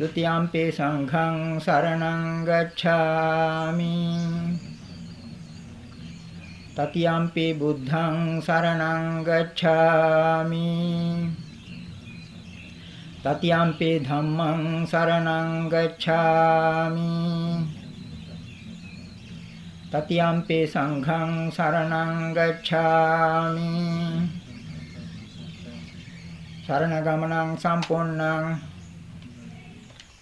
द्वितीयांपि सङ्घं शरणं गच्छामि ततीयांपि बुद्धं शरणं गच्छामि ततीयांपि धम्मं शरणं गच्छामि ततीयांपि सङ्घं शरणं गच्छामि शरणगमनं सम्पूर्णं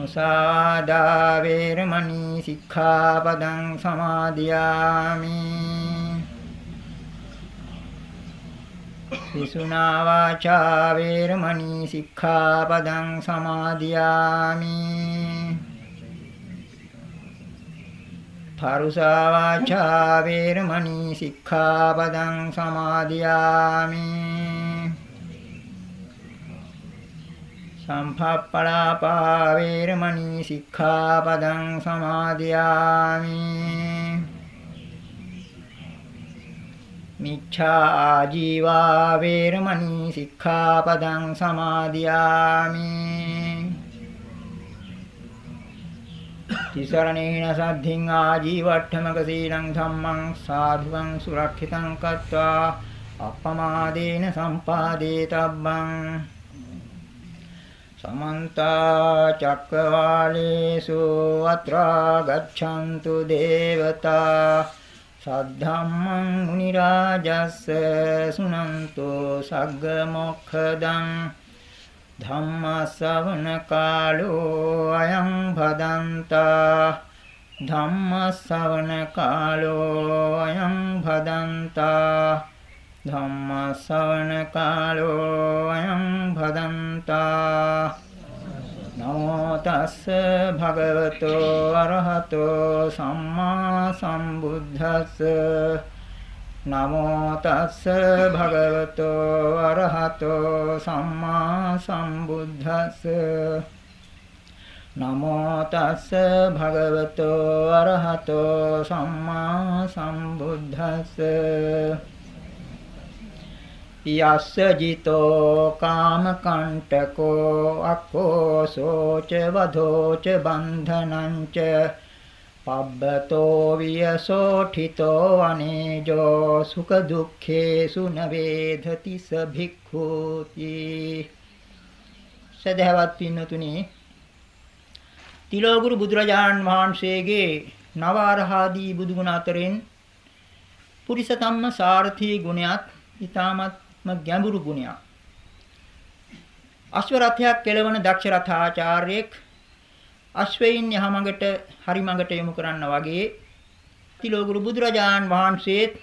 මුසාදා වේරමණී සික්ඛාපදං සමාදියාමි. විසුනා වාචා වේරමණී සික්ඛාපදං සමාදියාමි. පරුසා වාචා වේරමණී සික්ඛාපදං සමාදියාමි. සම්පප්පලාපා වේරමණී සික්ඛාපදං සමාදියාමි। මිච්ඡා ආජීවා වේරමණී සික්ඛාපදං සමාදියාමි। තිසරණේන සද්ධින් ආජීවට්ඨමක සීලං ධම්මං සාධුවං සුරක්ෂිතං කତ୍වා। අප්පමාදේන සම්පාදේ තබ්බං සමන්ත චක්කවාලේසු අත්‍රා ගච්ඡන්තු දේවතා සද්ධම්මං මුනි රාජස්ස සුනන්තෝ සග්ග මොක්ඛදං ධම්ම ශ්‍රවණ කාලෝ අයං භදන්තා ධම්ම ශ්‍රවණ කාලෝ අයං භදන්තා ධම්ම ශ්‍රවණ කාලෝ අයං භදන්තා. නමෝ තස්ස භගවතෝ අරහතෝ සම්මා සම්බුද්දස්ස. නමෝ තස්ස භගවතෝ අරහතෝ සම්මා සම්බුද්දස්ස. නමෝ තස්ස භගවතෝ අරහතෝ සම්මා සම්බුද්දස්ස. යස්ස ජිතෝ කාමකණ්ඨකෝ අක්ඛෝසෝච වධෝච බන්ධනංච පබ්බතෝ වියසෝඨිතෝ අනේජෝ සුඛ දුක්ඛේසු නවේධති සභික්ඛූති සදහවත් පින්නතුනි තිලෝගුරු බුදුරජාණන් වහන්සේගේ නවආරහාදී බුදුගුණ අතරින් පුරිස ධම්ම සාරථී ගුණයත් ඊටමත් ගැඹුරු ගුණයක්. අශ්ව රථයක් කෙලවන දක්ෂ රථාචාර්යෙක් අශ්වයින් යහමඟට හරිමඟට යොමු කරන්න වගේ තිලෝගුරු බුදුරජාන් වහන්සේත්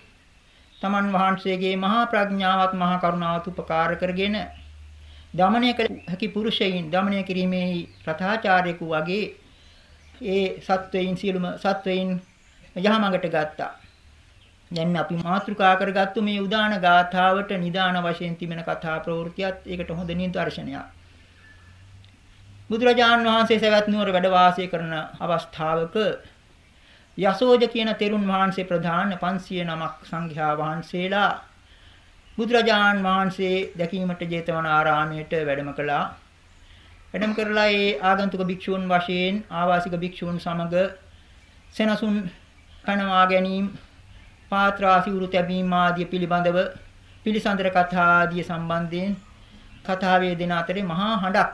තමන් වහන්සේගේ මහා ප්‍රඥාවත් මහා කරුණාවත් උපකාර කරගෙන දමනය කළ හැකි පුරුෂයින් දමනය කිරීමේ රථාචාර්යෙකු වගේ ඒ සත්වයින් සියලුම සත්වයින් යහමඟට ගත්තා. දැන් අපි මාතෘකා කරගත්තු මේ උදාන ගාථාවට නිදාන වශයෙන් තිබෙන කතා ප්‍රවෘත්තියත් ඒකට හොඳ නිදර්ශනයක්. බුදුරජාන් වහන්සේ සවැත් නුවර වැඩ වාසය කරන අවස්ථාවක යසෝජ කියන තෙරුන් වහන්සේ ප්‍රධාන 500 නමක් සංඝයා වහන්සේලා බුදුරජාන් වහන්සේ දැකීමට ජේතවනාරාමයට වැඩම කළා. වැඩම කරලා ඒ ආගන්තුක භික්ෂූන් වශයෙන් ආවාසික භික්ෂූන් සමග සෙනසුන් කනවා ගැනීම පාත්‍රාසිවුරු තැබීම ආදී පිළිබඳව පිළිසඳර කතා ආදී සම්බන්ධයෙන් කතාවේ දෙන අතරේ මහා හඬක්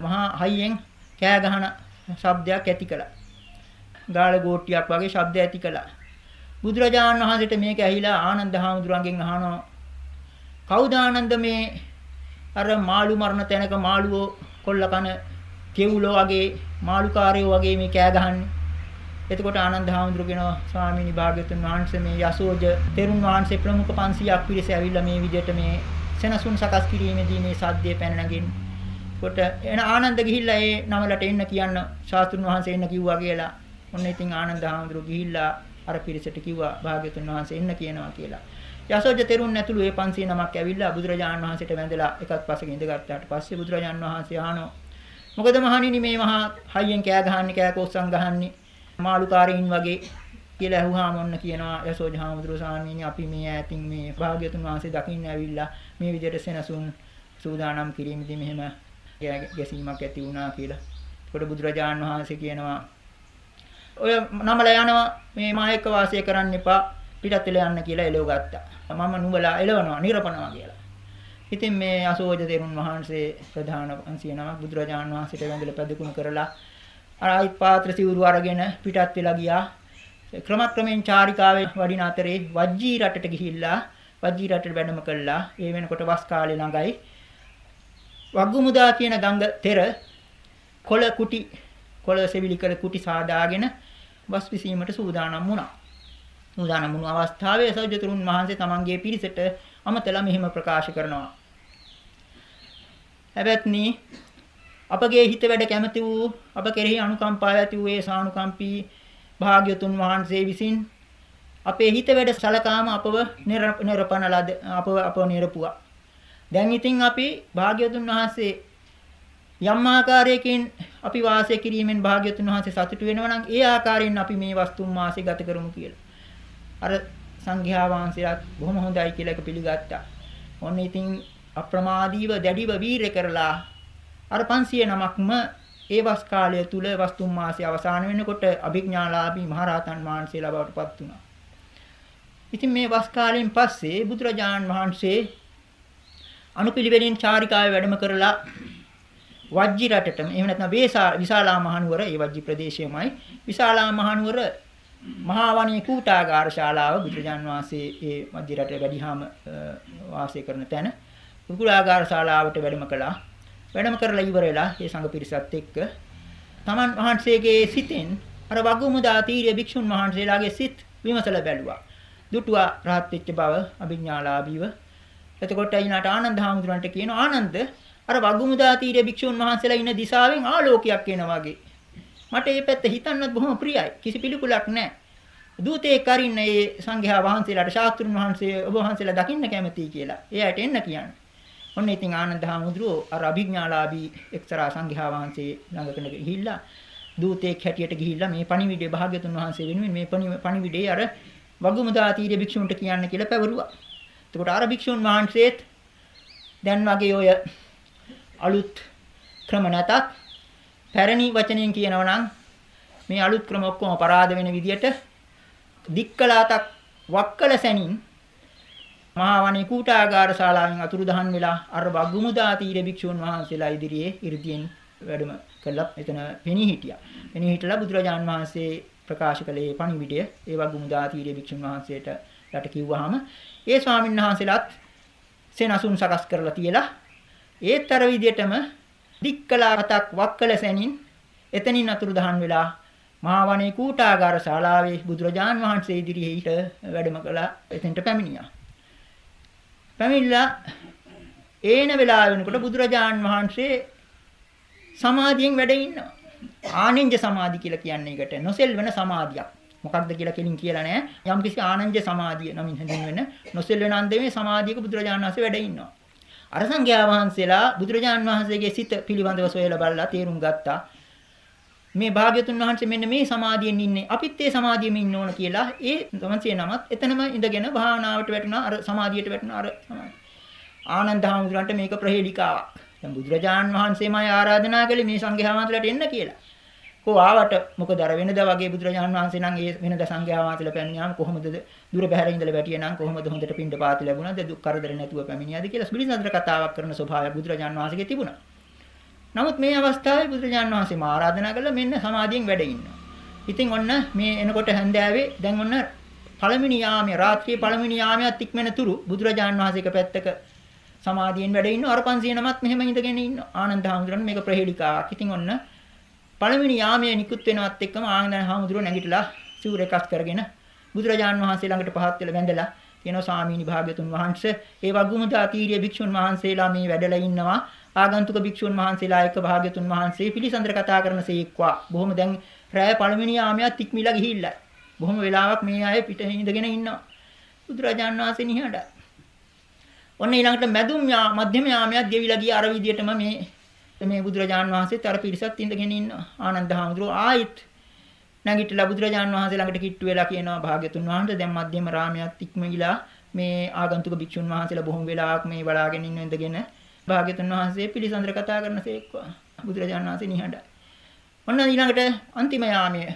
මහා හයියෙන් කෑ ගහන ශබ්දයක් ඇති කළා. ගාල ගෝට්ටියක් වගේ ශබ්ද ඇති කළා. බුදුරජාණන් වහන්සේට මේක ඇහිලා ආනන්ද හාමුදුරන්ගෙන් අහනවා කවුද ආනන්ද මේ අර මාළු මරණ තැනක මාළුවෝ කොල්ල කන කෙවුලෝ වගේ මාළුකාරයෝ වගේ මේ කෑ ගහන්නේ. එතකොට ආනන්ද හාමුදුරුවෝ කියනවා ස්වාමීනි භාග්‍යතුන් වහන්සේ මේ යසෝජ තෙරුන් වහන්සේ ප්‍රමුඛ 500ක් පිරිස ඇවිල්ලා මේ විදිහට මේ සෙනසුන් සකස් කිරීමේදී මේ සාද්දේ පැන නගින්න. කොට එන ආනන්ද ගිහිල්ලා ඒ නමලට එන්න කියන්න ශාස්ත්‍රුන් වහන්සේ එන්න කිව්වා කියලා. ඔන්න ඉතින් ආනන්ද හාමුදුරුවෝ ගිහිල්ලා අර පිරිසට කිව්වා භාග්‍යතුන් වහන්සේ එන්න කියනවා කියලා. යසෝජ තෙරුන් ඇතුළු ඒ 500 නමක් ඇවිල්ලා බුදුරජාණන් වහන්සේට වැඳලා එකත් පස්සක ඉඳගත්තාට පස්සේ බුදුරජාණන් වහන්සේ අහනවා මොකද මහණෙනි මේ මහා හයියෙන් කෑ ගහන්නේ කෑ කොස්සන් ගහන්නේ මාළුකාරයින් වගේ කියලා ඇහුවාම ඔන්න කියනවා යසෝජ හාමුදුරුවෝ ස්වාමීනි අපි මේ ඈතින් මේ භාග්‍යතුන් වහන්සේ දකින්න ඇවිල්ලා මේ විදිහට සෙනසුන් සූදානම් කිරීමේදී මෙහෙම ගැසීමක් ඇති වුණා කියලා. ඒකට බුදුරජාණන් වහන්සේ කියනවා ඔය නමලා යනවා මේ මා එක්ක වාසය කරන්න එපා පිටත් වෙලා යන්න කියලා එළව ගත්තා. මම නුඹලා එළවනවා නිරපනවා කියලා. ඉතින් මේ අසෝජ තෙරුන් වහන්සේ ප්‍රධාන 500 නමක් බුදුරජාණන් වහන්සේට වැඳලා පැදුකුණු කරලා ආයිත් පාත්‍ර සිවුරු අරගෙන පිටත් වෙලා ගියා. ක්‍රමක්‍රමෙන් චාරිකාවේ වඩින අතරේ වජ්ජී රටට ගිහිල්ලා වජ්ජී රටට වැඩම කළා. ඒ වෙනකොට වස් කාලේ ළඟයි. වග්ගුමුදා කියන ගංග තෙර කොළ කුටි කොළ සෙවිලි කළ කුටි සාදාගෙන වස් විසීමට සූදානම් වුණා. සූදානම් වුණු අවස්ථාවේ සෞජතුරුන් වහන්සේ තමන්ගේ පිරිසට අමතලා මෙහිම ප්‍රකාශ කරනවා. හැබැත්නි අපගේ හිත වැඩ කැමති වූ අප කෙරෙහි අනුකම්පාව ඇති වූ ඒ සානුකම්පී භාග්‍යතුන් වහන්සේ විසින් අපේ හිත වැඩ සලකාම අපව නිරපන ලද අපව අපව නිරපුවා. දැන් ඉතින් අපි භාග්‍යතුන් වහන්සේ යම් ආකාරයකින් අපි වාසය කිරීමෙන් භාග්‍යතුන් වහන්සේ සතුටු වෙනවා නම් ඒ ආකාරයෙන් අපි මේ වස්තුන් මාසෙ ගත කරමු කියලා. අර සංඝයා වහන්සේලාත් බොහොම හොඳයි කියලා එක පිළිගත්තා. ඔන්න ඉතින් අප්‍රමාදීව දැඩිව වීරය කරලා අර 500 නමක්ම ඒ වස් කාලය තුල වස්තුන් මාසයේ අවසාන වෙනකොට අභිඥාලාභී මහරහතන් වහන්සේලා බවට පත් වුණා. ඉතින් මේ වස් කාලයෙන් පස්සේ බුදුරජාණන් වහන්සේ අනුපිළිවෙලින් චාරිකාවේ වැඩම කරලා වජ්ජි රටටම එහෙම නැත්නම් විශාලා මහනුවර ඒ වජ්ජි ප්‍රදේශයමයි විශාලා මහනුවර මහා වනයේ කූටාගාර ශාලාව බුදුරජාන් වහන්සේ ඒ වජ්ජි රටේ වැඩිහාම වාසය කරන තැන කුකුලාගාර ශාලාවට වැඩම කළා වැඩම කරලා ඉවර වෙලා ඒ සංඝ පිරිසත් එක්ක තමන් වහන්සේගේ සිතෙන් අර වගුමුදා තීරිය භික්ෂුන් වහන්සේලාගේ සිත් විමසලා බැලුවා. දුටුවා රහත් වෙච්ච බව අභිඥාලාභීව. එතකොට ඊනාට ආනන්ද හාමුදුරන්ට කියන ආනන්ද අර වගුමුදා තීරිය භික්ෂුන් වහන්සේලා ඉන්න දිශාවෙන් ආලෝකයක් එනවා වගේ. මට මේ පැත්ත හිතන්නත් බොහොම ප්‍රියයි. කිසි පිළිකුලක් නැහැ. දූතයෙක් අරින්න ඒ සංඝයා වහන්සේලාට ශාස්ත්‍රුන් වහන්සේ ඔබ වහන්සේලා දකින්න කැමතියි කියලා. එයාට එන්න කියන්නේ. ඔන්න ඉතින් ආනන්ද හාමුදුරුවෝ අර අභිඥාලාභී එක්තරා සංඝයා වහන්සේ ළඟකට ගිහිල්ලා දූතෙක් හැටියට ගිහිල්ලා මේ පණිවිඩය භාග්‍යතුන් වහන්සේ වෙනුවෙන් මේ පණිවිඩය අර වගුමුදා තීර භික්ෂුන්ට කියන්න කියලා පැවරුවා. එතකොට අර භික්ෂුන් වහන්සේත් දැන් වගේ ඔය අලුත් ක්‍රම නැතත් පැරණි වචනයෙන් කියනවා නම් මේ අලුත් ක්‍රම ඔක්කොම අපරාධ වෙන විදියට දික්කලාතක් වක්කල සැනින් මහා වනේ කූටාගාර ශාලාවෙන් අතුරුදහන් වෙලා අර වග්ගුමුදා තීර භික්ෂුන් වහන්සේලා ඉදිරියේ 이르දියෙන් වැඩම කළා. එතන පෙනී හිටියා. පෙනී හිටලා බුදුරජාන් වහන්සේ ප්‍රකාශ කළේ පණිවිඩය ඒ වග්ගුමුදා තීර භික්ෂුන් වහන්සේට යට කිව්වහම ඒ ස්වාමීන් වහන්සේලාත් සෙනසුන් සකස් කරලා තියලා ඒත් අර විදියටම දික්කලාතක් වක්කල සැනින් එතනින් අතුරුදහන් වෙලා මහා වනේ කූටාගාර ශාලාවේ බුදුරජාන් වහන්සේ ඉදිරියේ වැඩම කළා එතෙන්ට පැමිණියා. පැමිණලා ඒන වෙලාව වෙනකොට බුදුරජාන් වහන්සේ සමාධියෙන් වැඩ ඉන්නවා. ආනෙන්ජ සමාධි කියලා කියන්නේ ඒකට නොසෙල්වෙන සමාධියක්. මොකක්ද කියලා කෙලින් කියලා නෑ. යම්කිසි ආනන්ජ සමාධිය නමින් හැඳින්වෙන නොසෙල්වෙන අන්දමේ සමාධියක බුදුරජාණන් වහන්සේ වැඩ ඉන්නවා. අර සංඝයා වහන්සේලා බුදුරජාන් වහන්සේගේ සිත පිළිබඳව සොයලා බලලා තේරුම් ගත්තා. මේ භාග්‍යතුන් වහන්සේ මෙන්න මේ සමාධියෙන් ඉන්නේ අපිත් ඒ සමාධියෙම ඉන්න ඕන කියලා ඒ තමන්සේ නමත් එතනම ඉඳගෙන භාවනාවට වැටුණා අර සමාධියට වැටුණා අර ආනන්ද හාමුදුරන්ට මේක ප්‍රහේලිකාවක්. දැන් බුදුරජාන් වහන්සේමයි ආරාධනා කළේ මේ සංඝයා වහන්සේලාට එන්න කියලා. කෝ ආවට මොකද අර වෙනදා වගේ බුදුරජාන් වහන්සේ නම් ඒ වෙනදා සංඝයා වහන්සේලා පැමිණියාම කොහොමද දුර බැහැර ඉඳලා වැටියේ නම් කොහොමද හොඳට පින්ඩ පාති ලැබුණාද දුක් කරදර නැතුව පැමිණියාද කියලා පිළිසඳර කතාවක් කරන ස්වභාවය බුදුරජාන් වහන්සේගේ තිබුණා. නමුත් මේ අවස්ථාවේ බුදුරජාන් වහන්සේ මා ආරාධනා කළා මෙන්න සමාධියෙන් වැඩ ඉන්නවා. ඉතින් ඔන්න මේ එනකොට හැන්දෑවේ දැන් ඔන්න පළවෙනි යාමයේ රාත්‍රියේ පළවෙනි යාමයත් ඉක්මන තුරු බුදුරජාන් වහන්සේක පැත්තක සමාධියෙන් වැඩ ඉන්න අර 500 නමත් මෙහෙම ඉඳගෙන ඉන්න ආනන්ද හාමුදුරන් මේක ප්‍රහේලිකාවක්. ඉතින් ඔන්න පළවෙනි යාමයේ නිකුත් වෙනවත් එක්කම ආනන්ද හාමුදුරුවෝ නැගිටලා සිවුර එකස් කරගෙන බුදුරජාන් වහන්සේ ළඟට පහත් වෙලා වැඳලා කියනවා ස්වාමීනි භාග්‍යතුන් වහන්සේ ඒ වගුමුදා තීරිය භික්ෂුන් වහන්සේලා මේ වැඩලා ඉන්නවා ආගන්තුක භික්ෂුන් වහන්සේලා එක්ක භාග්‍යතුන් වහන්සේ පිළිසඳර කතා කරනසේක්වා බොහොම දැන් රැය පළවෙනි යාමයක් ඉක්මිලා ගිහිල්ලා. බොහොම වෙලාවක් මේ අය පිට ඉඳගෙන ඉන්නවා. බුදුරජාන් වහන්සේ නිහඬ ඔන්න ඊළඟට මැදුම් යා මධ්‍යම යාමයක් ගෙවිලා ගිය අර විදියටම මේ මේ බුදුරජාන් වහන්සේත් අර පිරිසත් ඉඳගෙන ඉන්නවා. ආනන්ද හාමුදුරුවෝ ආයිත් නැගිටලා බුදුරජාන් වහන්සේ ළඟට කිට්ටු වෙලා කියනවා භාග්‍යතුන් වහන්සේ දැන් මධ්‍යම රාමයක් ඉක්මගිලා මේ ආගන්තුක භික්ෂුන් වහන්සේලා බොහොම වෙලාවක් මේ බලාගෙන ඉන්න ඉඳගෙන භාග්‍යතුන් වහන්සේ පිළිසඳර කතා කරන සේක්වා. බුදුරජාන් වහන්සේ නිහඬයි. ඔන්න ඊළඟට අන්තිම යාමයේ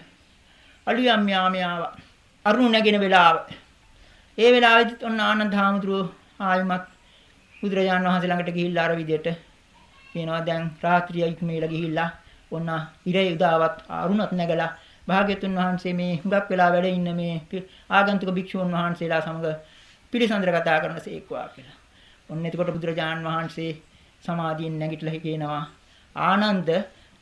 අලුයම් යාමයේ ආවා. අරුණ නැගෙන වෙලාව. ඒ වෙලාවෙදිත් ඔන්න ආනන්ද හාමුදුරුවෝ ආයමත් බුදුරජාන් වහන්සේ ළඟට ගිහිල්ලා අර විදියට කියනවා දැන් රාත්‍රිය ඉක්මීලා ගිහිල්ලා ඔන්න ඉරේ උදාවත් අරුණත් නැගලා භාග්‍යතුන් වහන්සේ මේ හුඟක් වෙලා වැඩ ඉන්න මේ ආගන්තුක භික්ෂූන් වහන්සේලා සමග පිළිසඳර කතා කරන සේක්වා කියලා. ඔන්න එතකොට බුදුරජාන් වහන්සේ සමාධියෙන් නැගිටලා කියනවා ආනන්ද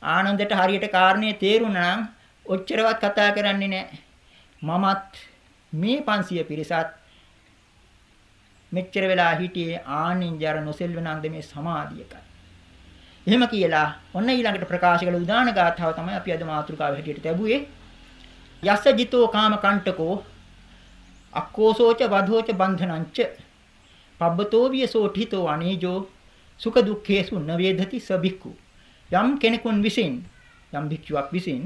ආනන්දට හරියට කාරණේ තේරුණා නම් ඔච්චරවත් කතා කරන්නේ නැහැ. මමත් මේ 500 පිරිසත් මෙච්චර වෙලා හිටියේ ආනින්ජර නොසෙල්වනන්ද මේ සමාධියකයි. එහෙම කියලා ඔන්න ඊළඟට ප්‍රකාශ කළ උදාන ගාථාව තමයි අපි අද මාතෘකාව හැටියට ලැබුවේ. යස්ස ජිතෝ කාම කණ්ඨකෝ අක්කෝසෝච වධෝච බන්ධනංච පබ්බතෝ වියසෝඨිතෝ අනේජෝ සුඛ දුක්ඛේසු නවේදති සබික්කු යම් කෙනෙකුන් විසින් යම් භික්ෂුවක් විසින්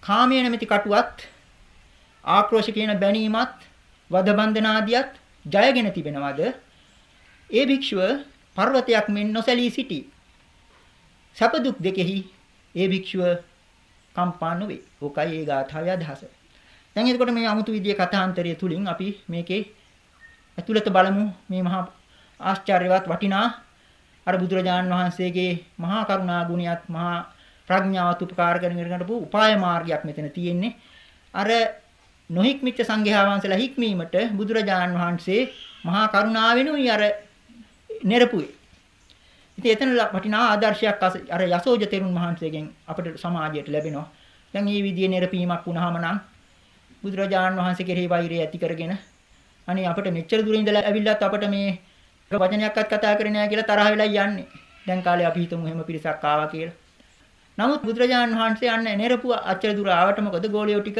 කාමයේ නැමැති කටුවත් ආක්‍රෝෂ කියන බැනීමත් වද බන්ධන ආදියත් ජයගෙන තිබෙනවද ඒ භික්ෂුව පර්වතයක් මෙන් නොසැලී සිටී සැප දුක් දෙකෙහි ඒ භික්ෂුව කම්පා නොවේ. ඕකයි ඒ ගාථාවේ අදහස. දැන් එතකොට මේ 아무තු විදියේ කථාන්තරය තුලින් අපි මේකේ ඇතුළත බලමු මේ මහා ආශ්චර්යවත් වටිනා අර බුදුරජාන් වහන්සේගේ මහා කරුණා ගුණයත් මහා ප්‍රඥාවත් උපකාර කරගෙන උපාය මාර්ගයක් මෙතන තියෙන්නේ. අර නොහික්මිච්ච සංඝයා වහන්සේලා හික්මීමට බුදුරජාන් වහන්සේ මහා කරුණාවෙනුයි අර නිරපුවේ. ඉතින් එතන වටිනා ආදර්ශයක් අර යසෝජ තෙරුන් වහන්සේගෙන් අපිට සමාජයට ලැබෙනවා. දැන් මේ විදිහේ නිරපීමක් වුණාම නම් බුදුරජාණන් වහන්සේ කෙරෙහි වෛරය ඇති කරගෙන අනේ අපිට මෙච්චර දුර ඉඳලා ඇවිල්ලත් අපිට මේ වචනයක්වත් කතා කරේ නැහැ කියලා තරහ වෙලා යන්නේ. දැන් කාලේ අපි හිතමු එහෙම පිරිසක් ආවා කියලා. නමුත් බුදුරජාණන් වහන්සේ යන්නේ නිරපුව අච්චර දුර ආවට මොකද ගෝලියෝ ටික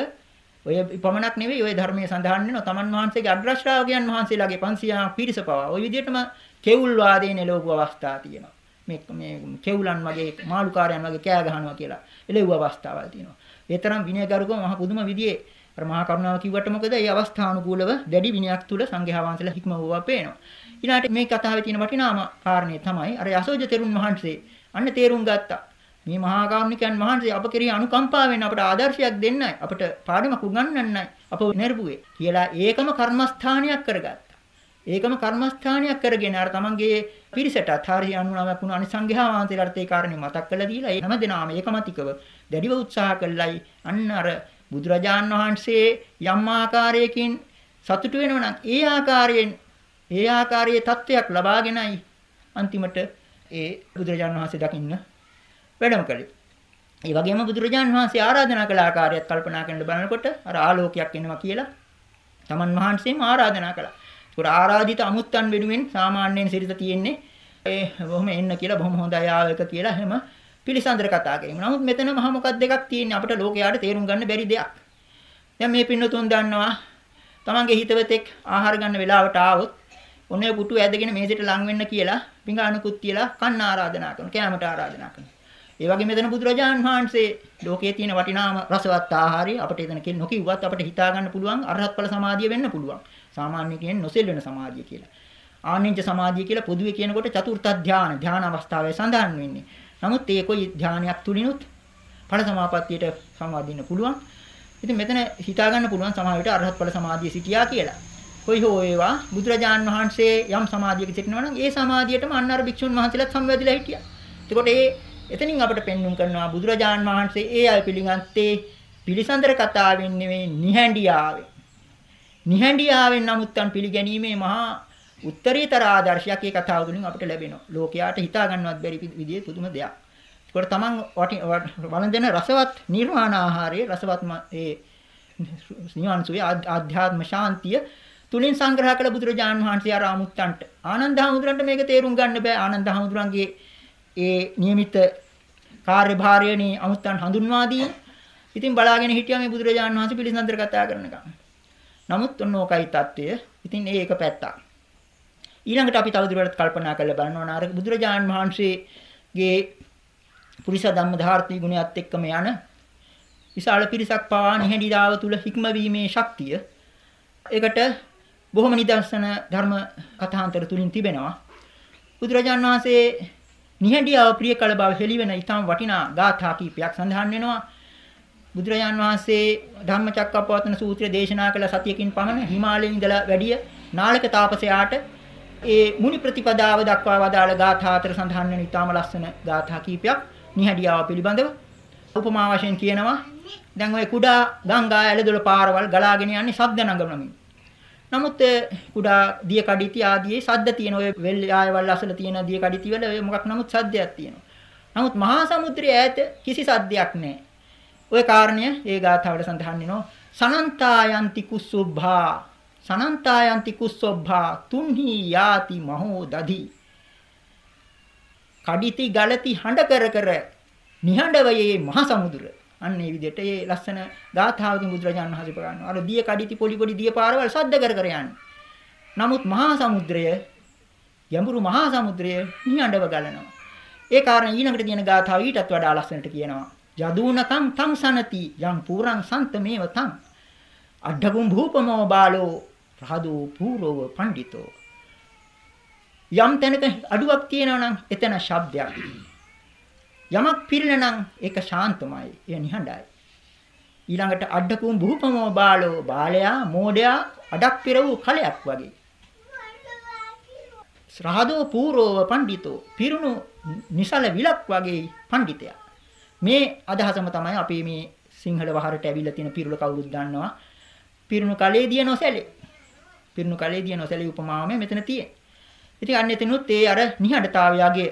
ඔය පමණක් නෙවෙයි ඔය ධර්මයේ සඳහන් වෙනවා තමන් වහන්සේගේ අග්‍රශ්‍රාවකයන් වහන්සේලාගේ 500 පිරිස පවා ඔය විදිහටම කෙවුල් වාදයෙන් එළවපු අවස්ථා තියෙනවා. මේ මේ කෙවුලන් වගේ මාළුකාරයන් වගේ කෑ ගහනවා කියලා එළවුව අවස්ථාවල් තියෙනවා. ඒ තරම් විනයගරුකම මහ පුදුම විදිහේ අර මහා කරුණාව කිව්වට මොකද මේ අවස්ථානුකූලව දැඩි විනයක් තුල සංඝයා වහන්සේලා හික්ම වූවා පේනවා. ඊළාට මේ කතාවේ තියෙන වටිනාම කාරණේ තමයි අර යසෝජ තෙරුන් වහන්සේ අන්න තේරුම් ගත්තා. මේ මහා කරුණිකයන් වහන්සේ අප කෙරෙහි අනුකම්පාවෙන් අපට ආදර්ශයක් දෙන්නයි අපට පාඩමක් උගන්වන්නයි අප නිර්පුවේ කියලා ඒකම කර්මස්ථානයක් කරගත්තා. ඒකම කර්මස්ථානයක් කරගෙන අර තමන්ගේ පිරිසටත් හරිය 99ක් වුණ අනිසංඝයා වහන්සේලාට ඒ කාරණේ මතක් කරලා දීලා ඒ හැම දිනම ඒකමතිකව දැඩිව උත්සාහ කළයි අන්න අර බුදුරජාන් වහන්සේ යම් ආකාරයකින් සතුටු වෙනවා නම් ඒ ආකාරයෙන් ඒ ආකාරයේ தත්වයක් ලබාගෙනයි අන්තිමට ඒ බුදුරජාන් වහන්සේ දකින්න වැඩම කළේ. ඒ වගේම බුදුරජාන් වහන්සේ ආරාධනා කළ ආකාරයත් කල්පනා කරන්න බලනකොට අර ආලෝකයක් එනවා කියලා තමන් වහන්සේම ආරාධනා කළා. ඒක ආරාධිත අමුත්තන් වෙනුවෙන් සාමාන්‍යයෙන් සිරිත තියෙන්නේ ඒ බොහොම එන්න කියලා බොහොම හොඳයි ආවක කියලා හැම පිළිසඳර කතා කිරීම. නමුත් මෙතන මහ මොකක් දෙකක් තියෙන්නේ අපිට ලෝකයාට තේරුම් ගන්න බැරි දෙයක්. දැන් මේ පින්නතුන් දන්නවා තමන්ගේ හිතවතෙක් ආහාර ගන්න වෙලාවට ආවොත් ඔන්නේ පුටු ඇදගෙන මේසෙට ලං වෙන්න කියලා පිඟානකුත් තියලා කන්න ආරාධනා කරනවා. කැමට ආරාධනා කරනවා. ඒ වගේ මෙතන බුදුරජාන් වහන්සේ ලෝකයේ තියෙන වටිනාම රසවත් ආහාරය අපිට එතන නොකියුවත් අපිට හිතා ගන්න පුළුවන් අරහත් ඵල සමාධිය වෙන්න පුළුවන්. සාමාන්‍ය කියන්නේ නොසෙල් වෙන සමාධිය කියලා. ආනින්ජ සමාධිය කියලා පොදුවේ කියනකොට චතුර්ථ ධානය ධාන අවස්ථාවේ සඳහන් වෙන්නේ. නමුත් ඒ කොයි ධානයක් තුලිනුත් ඵල සමාපත්තියට සම්වාදින්න පුළුවන්. ඉතින් මෙතන හිතා ගන්න පුළුවන් සමහර විට අරහත් ඵල සමාධිය සිටියා කියලා. කොයි හෝ ඒවා බුදුරජාන් වහන්සේ යම් සමාධියක සිටිනවා නම් ඒ සමාධියටම අන්න අර භික්ෂුන් වහන්සේලාත් සම්වැදිලා හිටියා. එතකොට ඒ එතනින් අපිට පෙන්눔 කරනවා බුදුරජාන් වහන්සේ ඒ අය පිළිගත්තේ පිළිසඳර කතාවෙන් නෙවෙයි නිහඬියාවෙන්. නිහඬියාවෙන් නමුත්යන් පිළිගැනීමේ මහා උත්තරීතර ආදර්ශයක් මේ කතාව තුළින් අපිට ලැබෙනවා. ලෝකයාට හිතා ගන්නවත් බැරි විදිහේ පුදුම දෙයක්. ඒකට තමන් වළඳන රසවත් නිර්වාණ ආහාරයේ රසවත් ඒ නිවන්සුවේ ආධ්‍යාත්ම ශාන්තිය තුලින් සංග්‍රහ කළ බුදුරජාන් වහන්සේ ආර ආමුත්තන්ට ආනන්ද හමුදුරන්ට මේක තේරුම් ගන්න බෑ ආනන්ද හමුදුරන්ගේ ඒ નિયમિત කාර්යභාරයනේ අමුත්තන් හඳුන්වා දී. ඉතින් බලාගෙන හිටියා මේ බුදුරජාන් වහන්සේ පිළිසඳර කතා කරනකම්. නමුත් ඔන්න ඕකයි தত্ত্বය. ඉතින් ඒක පැත්තක්. ඊළඟට අපි තවදුරටත් කල්පනා කරලා බලනවා නාර බුදුරජාන් වහන්සේගේ පුරිස ධම්ම ධාර්ති ගුණයත් එක්කම යන විශාල පිරිසක් පවා නිහඬිදාව තුල හික්මවීමේ ශක්තිය. ඒකට බොහොම නිදර්ශන ධර්ම කථාන්තර තුලින් තිබෙනවා. බුදුරජාන් වහන්සේ නිහඬියාව ප්‍රිය කළ බව හෙළිවෙන ඊටම වටිනා ගාථා කීපයක් සඳහන් වෙනවා. බුදුරජාන් වහන්සේ ධම්මචක්කප්පවත්තන සූත්‍රය දේශනා කළ සතියකින් පමණ හිමාලයේ ඉඳලා වැඩිය නාලක තාපසයාට ඒ මුනි ප්‍රතිපදාව දක්වා වදාළ ගාථා අතර සඳහන් වෙන ඊටම ලස්සන ගාථා කීපයක් නිහඬියාව පිළිබඳව උපමා වශයෙන් කියනවා දැන් ওই කුඩා ගංගා ඇලදොල පාරවල් ගලාගෙන යන්නේ ශබ්ද නගමමින්. නමුත් කුඩා දිය කඩਿੱති ආදී ශබ්ද තියෙන ඔය වෙල් ආයවල් අසල තියෙන දිය කඩਿੱති වල ඔය මොකක් නමුත් ශබ්දයක් තියෙනවා. නමුත් මහා සමුද්‍රයේ ඈත කිසි ශබ්දයක් නැහැ. ওই කාරණය ඒ ගාථාවල සඳහන් වෙනවා. සනන්තායන්ති කුස්සුභා සනන්තායන්ති කුස්සොබ්භා තුන්හි යාති මහෝ දධි කඩිති ගලති හඬ කර කර නිහඬවයේ මහ සමුදුර අන්න ඒ විදිහට ඒ ලස්සන ගාථාවකින් බුදුරජාණන් වහන්සේ ප්‍රකාශ අර දිය කඩිති පොඩි පොඩි දිය පාරවල් සද්ද කර කර යන්නේ. නමුත් මහා සමුද්‍රය යඹුරු මහා සමුද්‍රය නිහඬව ගලනවා. ඒ කාරණේ ඊළඟට තියෙන ගාථාව ඊටත් වඩා ලස්සනට කියනවා. යදුනකං තං සනති යම් පුරං සන්තමේව තං අඩගුම් භූපමෝ බාලෝ රහදෝ පූරව පඬිතෝ යම් තැනක අඩුවක් තියෙනවා නම් එතන ශබ්දයක්. යමක් පිරෙන නම් ඒක ශාන්තමයි. ඒ නිහඬයි. ඊළඟට අඩකුම් බුහුපමෝ බාලෝ බාලයා මෝඩයා අඩක් පෙර වූ කලයක් වගේ. ශ්‍රාදෝ පූරෝව පඬිතෝ පිරුණු නිසල විලක් වගේ පඬිතයා. මේ අදහසම තමයි අපි මේ සිංහල වහරට ඇවිල්ලා තියෙන පිරුල කවුරුත් දන්නවා. පිරුණු කලේ දිය නොසැලේ. පිරුණු කලේ දිය නොසැලී උපමාවම මෙතන තියෙන්නේ. ඉතින් අන්න එතනොත් ඒ අර නිහඬතාවයගේ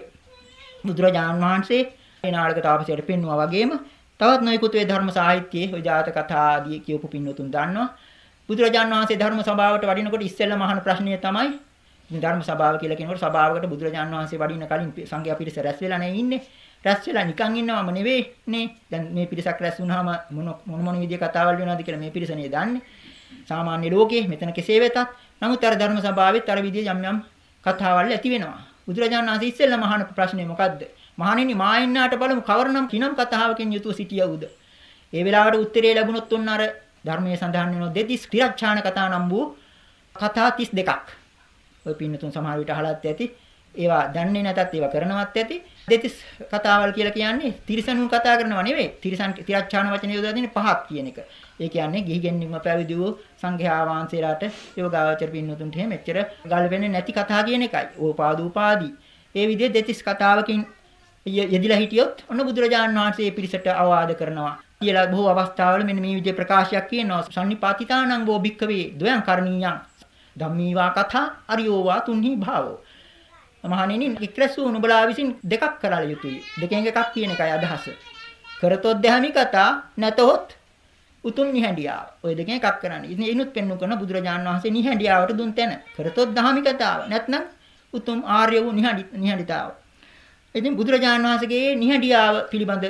බුදුරජාන් වහන්සේ ඒ නාලක තාපසයට පෙන්වුවා වගේම තවත් නොයෙකුත් වේ ධර්ම සාහිත්‍යයේ ඔය ජාතක කතා ආදී කියපු පින්නතුන් දන්නවා. බුදුරජාන් වහන්සේ ධර්ම සභාවට වඩිනකොට ඉස්සෙල්ලාම අහන ප්‍රශ්නය තමයි ඉතින් ධර්ම සභාව කියලා කියනකොට සභාවකට බුදුරජාන් වහන්සේ වඩින්න කලින් සංඝයා පිරිස රැස් වෙලා නැහැ ඉන්නේ. රැස් වෙලා නිකන් ඉන්නවම නෙවෙයි නේ. දැන් මේ පිරිසක් රැස් වුණාම මොන මොන මොන විදිය කතාවල් වෙනවද කියලා මේ පිරිසනේ දන්නේ. සාමාන්‍ය ලෝකේ මෙතන කෙසේ වෙතත් නමුත් අර ධර්ම සභාවෙත් අර විදිය යම් යම් කතාවල් ඇති වෙනවා. බුදුරජාණන් වහන්සේ ඉස්සෙල්ලාම අහන ප්‍රශ්නේ මොකද්ද? මහණෙනි මා ඉන්නාට බලමු කවරනම් කිනම් කතාවකින් යුතුව සිටියවුද? ඒ වෙලාවට උත්තරේ ලැබුණොත් උන්න අර ධර්මයේ සඳහන් වෙන දෙතිස් ක්‍රියාචාන කතා නම් වූ කතා 32ක්. ඔය පින්නතුන් සමහර විට අහලත් ඇති. ඒවා දන්නේ නැතත් ඒවා කරනවත් ඇති. දෙතිස් කතාවල් කියලා කියන්නේ තිරිසනුන් කතා කරනවා නෙවෙයි. තිරිසන් තිරච්ඡාන වචනේ යොදලා තියෙන්නේ පහක් කියන එක. ඒ කියන්නේ ගිහිගෙන්නින්ම පැවිදි වූ සංඝයා වහන්සේලාට යෝගාවචර පින්නතුන්ට එහෙම එච්චර ගල් වෙන්නේ නැති කතා කියන එකයි. ඕපාදූපාදී. ඒ විදිහේ දෙතිස් කතාවකින් යෙදිලා හිටියොත් ඔන්න බුදුරජාණන් වහන්සේ පිරිසට අවවාද කරනවා. කියලා බොහෝ අවස්ථාවල මෙන්න මේ විදිහේ ප්‍රකාශයක් කියනවා. සම්නිපාතිතානං වෝ භික්කවේ ද්වයං කරණීයං ධම්මීවා කතා අරියෝවා තුන්හි භාවෝ. මහණෙනි ඉක්‍රසු නුඹලා විසින් දෙකක් කරලා යුතුයි. දෙකෙන් එකක් කියන එකයි අදහස. කරතොත් දැහැමි කතා නැතහොත් උතුම් නිහඬියාව. ওই දෙකෙන් එකක් කරන්න. ඉතින් ඒනුත් පෙන්වු කරන බුදුරජාණන් වහන්සේ නිහඬියාවට දුන් තැන. කරතොත් දහමි කතාව. නැත්නම් උතුම් ආර්ය වූ නිහඬි නිහඬිතාව. ඉතින් බුදුරජාණන් වහන්සේගේ නිහඬියාව පිළිබඳ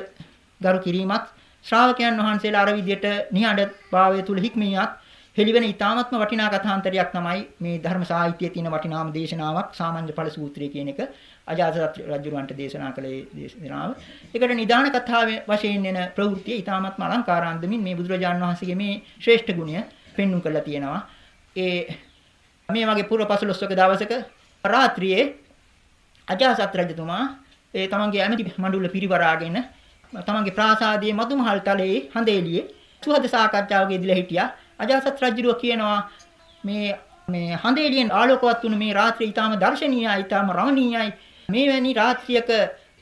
ගරු කිරීමත් ශ්‍රාවකයන් වහන්සේලා අර විදියට නිහඬ භාවය තුල හික්මියත් හෙළිවෙන ඊ타ත්ම වටිනා කථාන්තරයක් තමයි මේ ධර්ම සාහිත්‍යයේ තියෙන වටිනාම දේශනාවක් සාමාන්‍ය ඵල සූත්‍රය කියන එක අජාසත් රජුරවන්ට දේශනා කළේ දේශනාව. ඒකට නිදාන කතාවේ වශයෙන් එන ප්‍රවෘත්තිය ඊ타ත්ම අලංකාරාන්දමින් මේ බුදුරජාන් වහන්සේගේ මේ ශ්‍රේෂ්ඨ ගුණය පෙන්වු කරලා තියෙනවා. ඒ මේ වගේ පුර පසළොස්වක දවසක රාත්‍රියේ අජාසත් රජතුමා ඒ තමන්ගේ ඇමති මඬුල්ල පිරිවරාගෙන තමන්ගේ ප්‍රාසාදයේ මදුමහල් තලයේ හඳේලියේ සුහද සාකච්ඡාවක ඉදලා හිටියා. අජාසත් රජුව කියනවා මේ මේ හඳේලියෙන් ආලෝකවත් වුණු මේ රාත්‍රිය ඊටාම දර්ශනීයයි, ඊටාම රමණීයයි. මේ වැනි රාත්‍රියක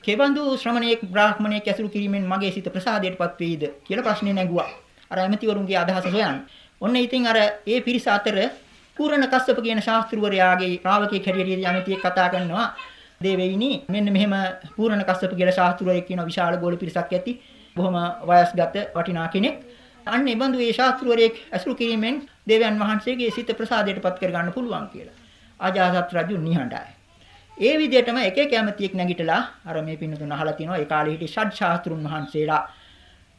කෙබඳු ශ්‍රමණේක් බ්‍රාහ්මණයෙක් ඇසුරු කිරීමෙන් මගේ සිත ප්‍රසාදයටපත් වෙයිද කියලා ප්‍රශ්නේ නැගුවා. අර ඇමතිවරුන්ගේ අදහස සොයන්. ඔන්න ඉතින් අර ඒ පිරිස අතර පූර්ණ කස්සප කියන ශාස්ත්‍රවරයාගේ ශ්‍රාවකෙක් හැටියට යමතියෙක් කතා කරනවා. දේවෙයිනි මෙන්න මෙහෙම පූර්ණ කස්සප කියලා ශාස්ත්‍රවරයෙක් කියන විශාල ගෝල පිරිසක් ඇති බොහොම වයස්ගත වටිනා කෙනෙක්. අන්න ඒ බඳු ඒ ශාස්ත්‍රවරයෙක් ඇසුරු කිරීමෙන් දේවයන් වහන්සේගේ සිත ප්‍රසාදයටපත් කර ගන්න පුළුවන් කියලා. ආජාසත් රජු නිහඬයි. ඒ විදිහටම එක එක ඇමතියෙක් නැගිටලා අර මේ පින්නතුන් අහලා තිනවා ඒ කාලේ හිටි ෂඩ් ශාස්ත්‍රුන් වහන්සේලා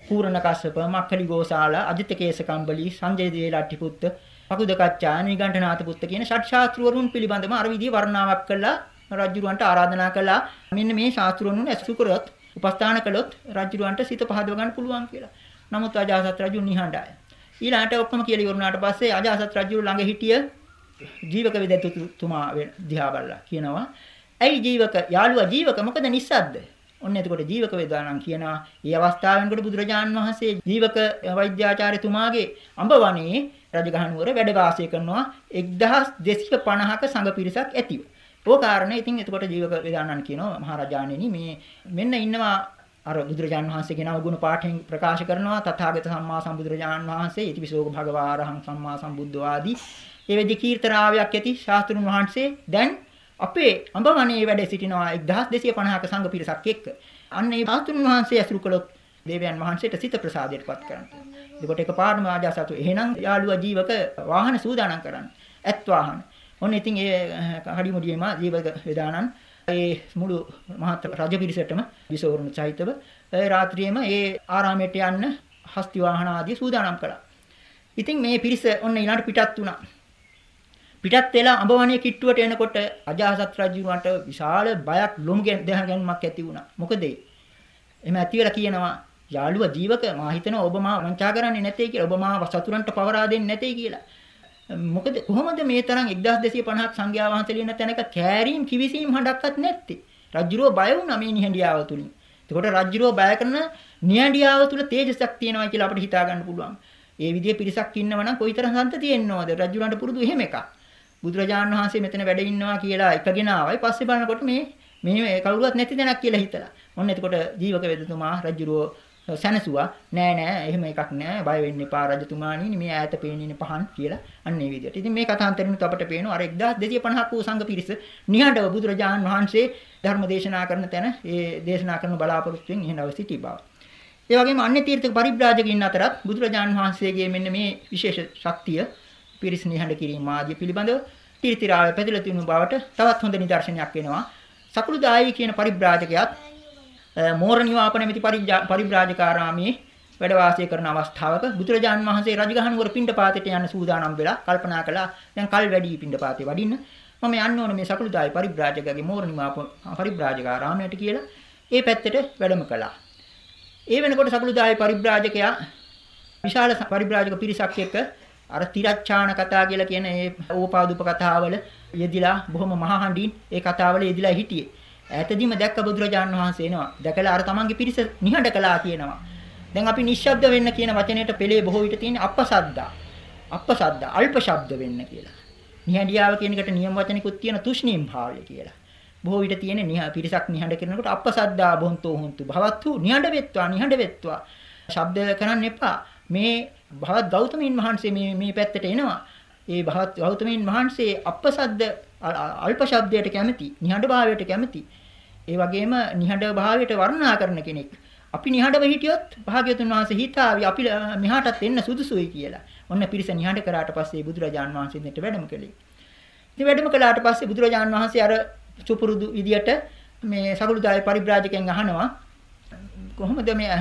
පූර්ණ කස්සප මක්ඛලි ගෝසාල අජිත කේස කම්බලි සංජය දේලට්ටි පුත්ත පකුද කච්චා නිගණ්ඨනාත පුත්ත කියන ෂඩ් ශාස්ත්‍රවරුන් පිළිබඳව අර විදිහේ වර්ණාවක් කළා රජුරවන්ට ආරාධනා කළා මෙන්න මේ ශාස්ත්‍රවරුන් ඇසු කරොත් උපස්ථාන කළොත් රජුරවන්ට සිත පහදව ගන්න පුළුවන් කියලා. නමුත් අජාසත් රජු නිහඬයි. ඊළාට ඔක්කොම කියලා ඉවරුනාට පස්සේ අජාසත් රජු ළඟ හිටිය ජීවක වෙදතුමා දිහා බලලා කියනවා ඇයි ජීවක යාළුවා ජීවක මොකද නිස්සද්ද? ඔන්න එතකොට ජීවක වේදානම් කියනවා මේ අවස්ථාවෙන්කොට බුදුරජාන් වහන්සේ ජීවක වෛද්‍යාචාර්යතුමාගේ අඹවනේ රජගහනුවර වැඩ වාසය කරනවා 1250ක සංඝ පිරිසක් ඇතිව. ඕ කාරණේ ඉතින් එතකොට ජීවක වේදානන් කියනවා මහරජාණෙනි මේ මෙන්න ඉන්නවා අර බුදුරජාන් වහන්සේගේ නව ගුණ පාඨයෙන් ප්‍රකාශ කරනවා තථාගත සම්මා සම්බුදුරජාන් වහන්සේ ඉතිවිසෝක භගවාරහං සම්මා සම්බුද්ධ ආදී ඒ වෙදි කීර්තරාවයක් ඇති ශාස්ත්‍රුන් වහන්සේ දැන් අපේ අඹවණේ වැඩ සිටිනවා 1250ක සංඝ පිරිසක් එක්ක. අන්න ඒ ශාස්ත්‍රුන් වහන්සේ ඇසුරු කළොත් දේවයන් වහන්සේට සිත ප්‍රසාදයටපත් කරනවා. එතකොට එකපාරම ආජාසතු එහෙනම් යාළුවා ජීවක වාහන සූදානම් කරන්න. ඇත් වාහන. ඔන්න ඉතින් ඒ කඩිමුඩියේම ජීවක වේදානන් ඒ මුළු මහත් රජ පිරිසටම විසවරුන් සහිතව ඒ රාත්‍රියේම ඒ ආරාමයට යන්න හස්ති වාහන ආදී සූදානම් කළා. ඉතින් මේ පිරිස ඔන්න ඊළඟට පිටත් වුණා. පිටත් වෙලා අඹවණේ කිට්ටුවට එනකොට අජාසත් රජුන්ට විශාල බයක් ලොමු දෙහගැන්මක් ඇති වුණා. මොකද එහෙම ඇති වෙලා කියනවා යාළුවා ජීවක මා හිතනවා ඔබ මා වංචා කරන්නේ නැtei කියලා. ඔබ මා සතුරන්ට පවරා දෙන්නේ නැtei කියලා. මොකද කොහොමද මේ තරම් 1250ක් සංඛ්‍යා වහන්සේ ඉන්න තැනක කෑරීම් කිවිසීම් හඬක්වත් නැත්තේ? රජුරෝ බය වුණා මේ නිහඬියාව තුලින්. එතකොට රජුරෝ බය කරන නිහඬියාව තුල තේජසක් තියෙනවා කියලා අපිට හිතා ගන්න පුළුවන්. ඒ විදිහේ පිරිසක් ඉන්නව නම් කොයිතරම් සන්තතිය එන්නවද? රජුරන්ට පුරුදු එහෙම එකක්. බුදුරජාණන් වහන්සේ මෙතන වැඩ ඉන්නවා කියලා එකගෙන ආවයි. පස්සේ බලනකොට මේ මේ කවුරුවත් නැති තැනක් කියලා හිතලා. ඔන්න එතකොට ජීවක වෙදතුමා රජුරෝ සැනසුවා නෑ නෑ එහෙම එකක් නෑ බය වෙන්න එපා රජතුමාණනි මේ ඈත පේනින පහන් කියලා අන්න ඒ විදිහට. ඉතින් මේ කතාන්තරිනුත් අපට පේනවා අර 1250ක් වූ සංඝ පිරිස නිහඬව බුදුරජාණන් වහන්සේ ධර්ම දේශනා කරන තැන ඒ දේශනා කරන බලාපොරොත්තුෙන් ඉහළව සිටි බව. ඒ වගේම අන්‍ය තීර්ථක පරිබ්‍රාජකින් අතරත් බුදුරජාණන් වහන්සේගේ මෙන්න මේ විශේෂ ශක්තිය පිරිස නිහඬ කිරීම ආදී පිළිබඳව තීර්තිරාවේ පැතිරලා තිනු බවට තවත් හොඳ නිදර්ශනයක් වෙනවා. සකුළුදායි කියන පරිබ්‍රාජකයාත් මෝර නිවාප නැමැති පරිබ්‍රාජකාරාමේ වැඩ වාසය කරන අවස්ථාවක බුදුරජාන් වහන්සේ රජගහනුවර පිණ්ඩපාතයට යන්න සූදානම් වෙලා කල්පනා කළා දැන් කල් වැඩි පිණ්ඩපාතේ වඩින්න මම යන්න ඕනේ මේ සකුළුදායි පරිබ්‍රාජකගේ මෝර නිවාප පරිබ්‍රාජකාරාමයට කියලා ඒ පැත්තට වැඩම කළා. ඒ වෙනකොට සකුළුදායි පරිබ්‍රාජකයා විශාල පරිබ්‍රාජක පිරිසක් එක්ක අර තිරච්ඡාන කතා කියලා කියන ඒ ඕපාදුප කතාවල යෙදිලා බොහොම මහහඬින් ඒ කතාවල යෙදිලා හිටියේ. ඈතදීම දැක්ක බුදුරජාණන් වහන්සේ එනවා. දැකලා අර තමන්ගේ පිරිස නිහඬ කළා කියනවා. දැන් අපි නිශ්ශබ්ද වෙන්න කියන වචනයට පෙළේ බොහෝ විට තියෙන අපසද්දා. අපසද්දා අල්ප ශබ්ද වෙන්න කියලා. නිහඬියාව කියන එකට නියම වචනිකුත් තියෙන තුෂ්ණීම් භාවය කියලා. බොහෝ විට තියෙන පිරිසක් නිහඬ කරනකොට අපසද්දා බොන්තෝ හුන්තු භවත්තු නිහඬ වෙත්වා නිහඬ වෙත්වා. ශබ්ද කරන්න එපා. මේ භවත් ගෞතමීන් වහන්සේ මේ මේ පැත්තට එනවා. ඒ භවත් ගෞතමීන් වහන්සේ අපසද්ද අල්ප ශබ්දයට කැමති, නිහඬ භාවයට කැමති. ඒ වගේම නිහඬ භාවයට වර්ණනා කරන කෙනෙක්. අපි නිහඬව හිටියොත් භාග්‍යතුන් වහන්සේ හිතාවි අපි මෙහාටත් එන්න සුදුසුයි කියලා. ඔන්න පිරිස නිහඬ කරාට පස්සේ බුදුරජාන් වහන්සේ දෙට වැඩම කළේ. ඉතින් වැඩම කළාට පස්සේ බුදුරජාන් වහන්සේ අර සුපුරුදු විදියට මේ සගුළුදාය පරිබ්‍රාජකයන් අහනවා කොහොමද මේ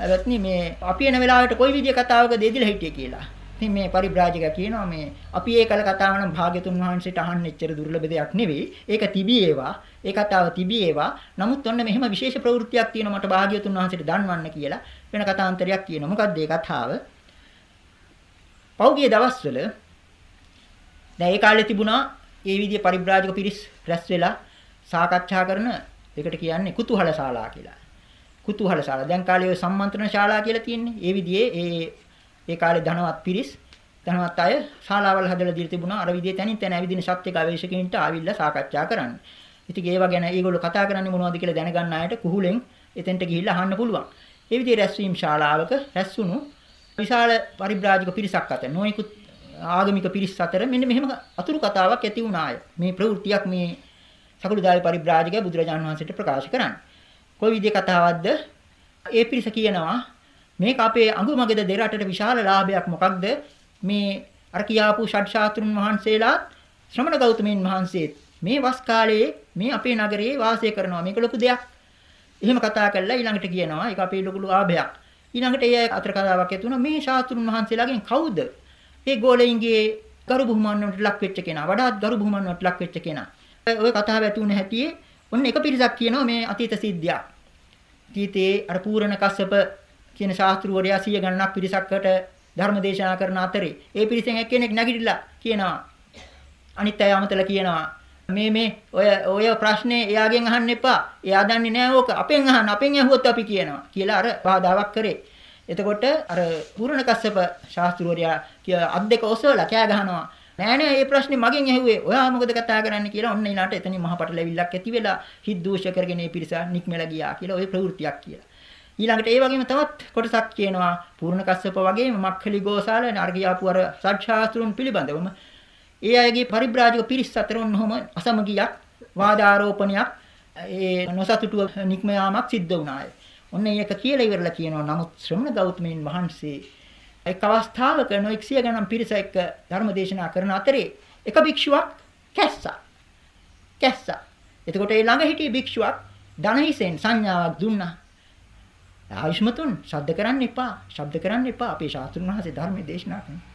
අවත්නි මේ අපි එන වෙලාවට කොයි විදිය කතාවකද එදිලා හිටියේ කියලා. ඉතින් මේ පරිබ්‍රාජක කියනවා මේ අපි ඒ කල කතාව නම් භාග්‍යතුන් වහන්සේට අහන්න එච්චර දුර්ලභ දෙයක් නෙවෙයි. ඒක තිබී ඒවා. ඒ කතාව තිබී ඒවා. නමුත් ඔන්න මෙහෙම විශේෂ ප්‍රවෘත්තියක් තියෙනවා මට භාග්‍යතුන් වහන්සේට දන්වන්න කියලා වෙන කතාන්තරයක් කියනවා. මොකක්ද ඒ කතාව? පෞගිය දවස්වල දැන් ඒ කාලේ තිබුණා ඒ විදිහේ පරිබ්‍රාජක පිරිස් රැස් වෙලා සාකච්ඡා කරන එකට කියන්නේ කුතුහල ශාලා කියලා. කුතුහල ශාලා. දැන් කාලේ ඔය සම්මන්ත්‍රණ ශාලා කියලා තියෙන්නේ. ඒ විදිහේ ඒ ඒ කාලේ ධනවත් පිරිස් ධනවත් අය ශාලාවල් හදලා දීලා තිබුණා. අර විදිහේ තැනින් තැන ඇවිදින සත්‍ය ගවේෂකයින්ට ආවිල්ලා සාකච්ඡා කරන්න. ඉතින් ඒවා ගැන ඒගොල්ලෝ කතා කරන්නේ මොනවද කියලා දැනගන්න අයට කුහුලෙන් එතෙන්ට ගිහිල්ලා අහන්න පුළුවන්. ඒ විදිහේ රැස්වීම ශාලාවක රැස්වුණු විශාල පරිබ්‍රාජක පිරිසක් අතර නොයෙකුත් ආගමික පිරිස් අතර මෙන්න මෙහෙම අතුරු කතාවක් ඇති වුණාය. මේ ප්‍රවෘත්තියක් මේ සකුළුදායි පරිබ්‍රාජක බුදුරජාණන් වහන්සේට ප්‍රකාශ කරන්න. කොයි විදිහේ කතාවක්ද? ඒ පිරිස කියනවා මේක අපේ අඟුමගද දෙරටට විශාල ලාභයක් මොකක්ද? මේ අර කියාපු ෂඩ්ශාස්ත්‍රුන් වහන්සේලාත් ශ්‍රමණ ගෞතමයන් වහන්සේත් මේ වස් කාලයේ මේ අපේ නගරයේ වාසය කරනවා. මේක ලොකු දෙයක්. එහෙම කතා කරලා ඊළඟට කියනවා ඒක අපේ ලොකු ආභයක්. ඊළඟට ඒ අතර කතාවක් ඇති වුණා මේ ශාස්ත්‍රුන් වහන්සේලාගෙන් කවුද? ඒ ගෝලයින්ගේ ගරු බුහුමන්වලට ලක් වෙච්ච කෙනා. වඩාත් ගරු බුහුමන්වලට ලක් වෙච්ච කෙනා. ඔය කතාව ඇති වුණ හැටියේ ඔන්න එක පිරිසක් කියනවා මේ අතීත සිද්ධියක්. අතීතයේ අර පූර්ණ කස්සප කියන ශාස්ත්‍රවරයා සිය ගණනක් පිරිසක්කට ධර්ම දේශනා කරන අතරේ ඒ පිරිසෙන් එක්කෙනෙක් නැගිටලා කියනවා අනිත් අය අමතලා කියනවා මේ මේ ඔය ඔය ප්‍රශ්නේ එයාගෙන් අහන්න එපා. එයා දන්නේ නැහැ ඕක. අපෙන් අහන්න. අපෙන් ඇහුවොත් අපි කියනවා. කියලා අර බාධාවක් කරේ. එතකොට අර පූර්ණ කස්සප ශාස්ත්‍රවරයා කිය අත් දෙක ඔසවලා කෑ ගහනවා. නෑ නෑ මේ ප්‍රශ්නේ මගෙන් ඇහුවේ. ඔයා මොකද කතා කරන්නේ කියලා ඔන්න ඊළාට එතනින් මහපට ලැබිල්ලක් ඇති වෙලා හිත් දූෂ කරගෙන මේ පිරිස නික්මලා ගියා කියලා ওই ප්‍රවෘත්තියක් කියලා. ඊළඟට ඒ වගේම තවත් කොටසක් කියනවා පූර්ණ කස්සප වගේම මක්ඛලි ගෝසාල නර්ගියාපු අර සත්‍යාස්ත්‍රුන් පිළිබඳවම ඒ අයගේ පරිබ්‍රාජක පිරිස් අතර ඔන්නෝම අසමගියක් වාදාරෝපණයක් ඒ නොසතුටු නික්ම යාමක් සිද්ධ වුණාය. ඔන්න ඒක කියලා ඉවරලා කියනවා නමුත් ශ්‍රමණ ගෞතමයන් වහන්සේ එක් අවස්ථාවක නොඑක් සිය ගණන් පිරිස එක්ක ධර්ම දේශනා කරන අතරේ එක භික්ෂුවක් කැස්සා. කැස්සා. එතකොට ඒ ළඟ හිටිය භික්ෂුවක් ධනහිසෙන් සංඥාවක් දුන්නා. ආයුෂ්මතුන් ශබ්ද කරන්න එපා. ශබ්ද කරන්න එපා. අපේ ශාස්ත්‍රඥ වහන්සේ ධර්මයේ දේශනා කරනවා.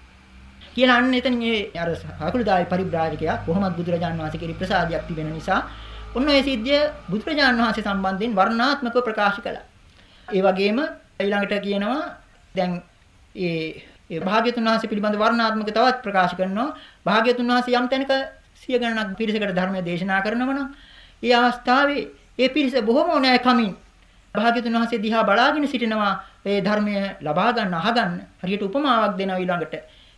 කියලා අන්න එතන මේ අර හකුළුදායි පරිබ්‍රාජකයා කොහොමද බුදුරජාණන් වහන්සේ කෙරෙහි ප්‍රසාදයක් තිබෙන නිසා ඔන්න ඔය සිද්ධිය බුදුරජාණන් වහන්සේ සම්බන්ධයෙන් වර්ණාත්මකව ප්‍රකාශ කළා. ඒ වගේම ඊළඟට කියනවා දැන් ඒ ඒ භාග්‍යතුන් වහන්සේ පිළිබඳ වර්ණාත්මක තවත් ප්‍රකාශ කරනවා. භාග්‍යතුන් වහන්සේ යම් තැනක සිය ගණනක් පිරිසකට ධර්මය දේශනා කරනවා නම් ඒ අවස්ථාවේ ඒ පිරිස බොහොම ඕනෑ කමින් භාග්‍යතුන් වහන්සේ දිහා බලාගෙන සිටිනවා. ඒ ධර්මය ලබා ගන්න අහගන්න. හරියට උපමාවක් දෙනවා ඊළඟට.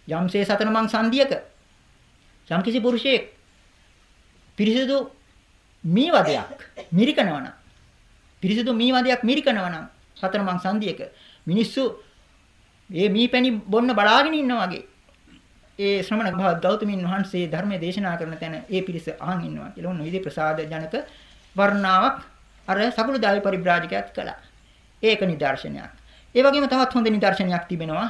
යම්සේ සතන මං සංදියක යම් කිසි පුරුෂයෙක් පිරිසිදු මී වදයක් මිරිකනවා නම් පිරිසිදු මී වදයක් මිරිකනවා නම් සතන මං සංදියක මිනිස්සු මේ මීපැණි බොන්න බලාගෙන ඉන්නා වගේ ඒ ශ්‍රමණ භාග ගෞතමින් වහන්සේ ධර්මයේ දේශනා කරන තැන ඒ පිරිස අහන් ඉන්නවා. කියලා ඔන්න විදි ප්‍රසාද ජනක වර්ණාවක් අර සකුළු දාවි පරිබ්‍රාජකයාත් කළා. ඒක නිදර්ශනයක්. ඒ වගේම තවත් හොඳ නිදර්ශනයක් තිබෙනවා.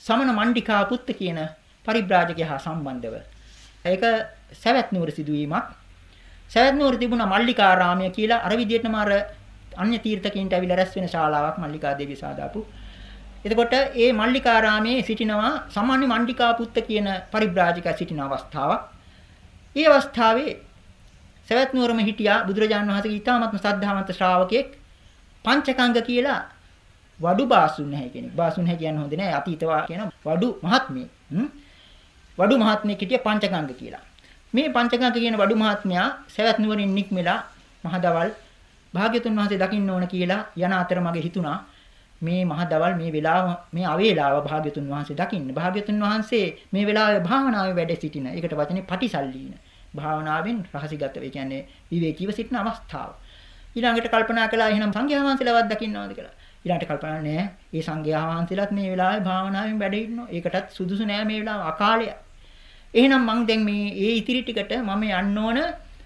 සමන මණ්ඩිකා පුත්ත කියන පරිබ්‍රාජකයා හා සම්බන්ධව. ඒක සවැත් නුවර සිදුවීමක්. සවැත් නුවර තිබුණ මල්ලිකාරාමය කියලා අර විදිහටම අර අන්‍ය තීර්ථකයන්ට ඇවිල්ලා රැස් වෙන ශාලාවක් මල්ලිකා දේවිය සාදාපු එතකොට ඒ මල්ලිකාරාමේ සිටිනවා සාමාන්‍ය මණ්ඩිකා පුත්ත කියන පරිබ්‍රාජකයා සිටින අවස්ථාවක්. ඒ අවස්ථාවේ සවැත් නුවරම හිටියා බුදුරජාණන් වහන්සේගේ ඊ타මත්ම සද්ධාවන්ත ශ්‍රාවකෙක් පංචකංග කියලා වඩු බාසුන් නැහැ කෙනෙක්. බාසුන් නැහැ කියන්න හොඳ නෑ අතීතවා කියන වඩු මහත්මිය. වඩු මහත්මිය කිටිය පංචකංග කියලා. මේ පංචකංග කියන වඩු මහත්මයා සවැත් නුවරින් නික්මලා මහදවල් භාග්‍යතුන් වහන්සේ දකින්න ඕන කියලා යන අතර මගේ හිතුණා මේ මහ දවල් මේ වෙලාව මේ අවේලාව භාග්‍යතුන් වහන්සේ දකින්න. භාග්‍යතුන් වහන්සේ මේ වෙලාවේ භාවනාවේ වැඩ සිටින. ඒකට වචනේ පටිසල්ලීන. භාවනාවෙන් රහසිගත වේ කියන්නේ විවේකීව සිටින අවස්ථාව. ඊළඟට කල්පනා කළා එහෙනම් සංඝයා වහන්සේලාවත් දකින්නවද කියලා. ඊළඟට කල්පනා නෑ. මේ සංඝයා වහන්සේලාත් මේ වෙලාවේ භාවනාවෙන් වැඩ ඉන්නවා. ඒකටත් සුදුසු නෑ මේ වෙලාව අකාලය. එහෙනම් මං දැන් මේ ඒ ඉතිරි ටිකට මම යන්න ඕන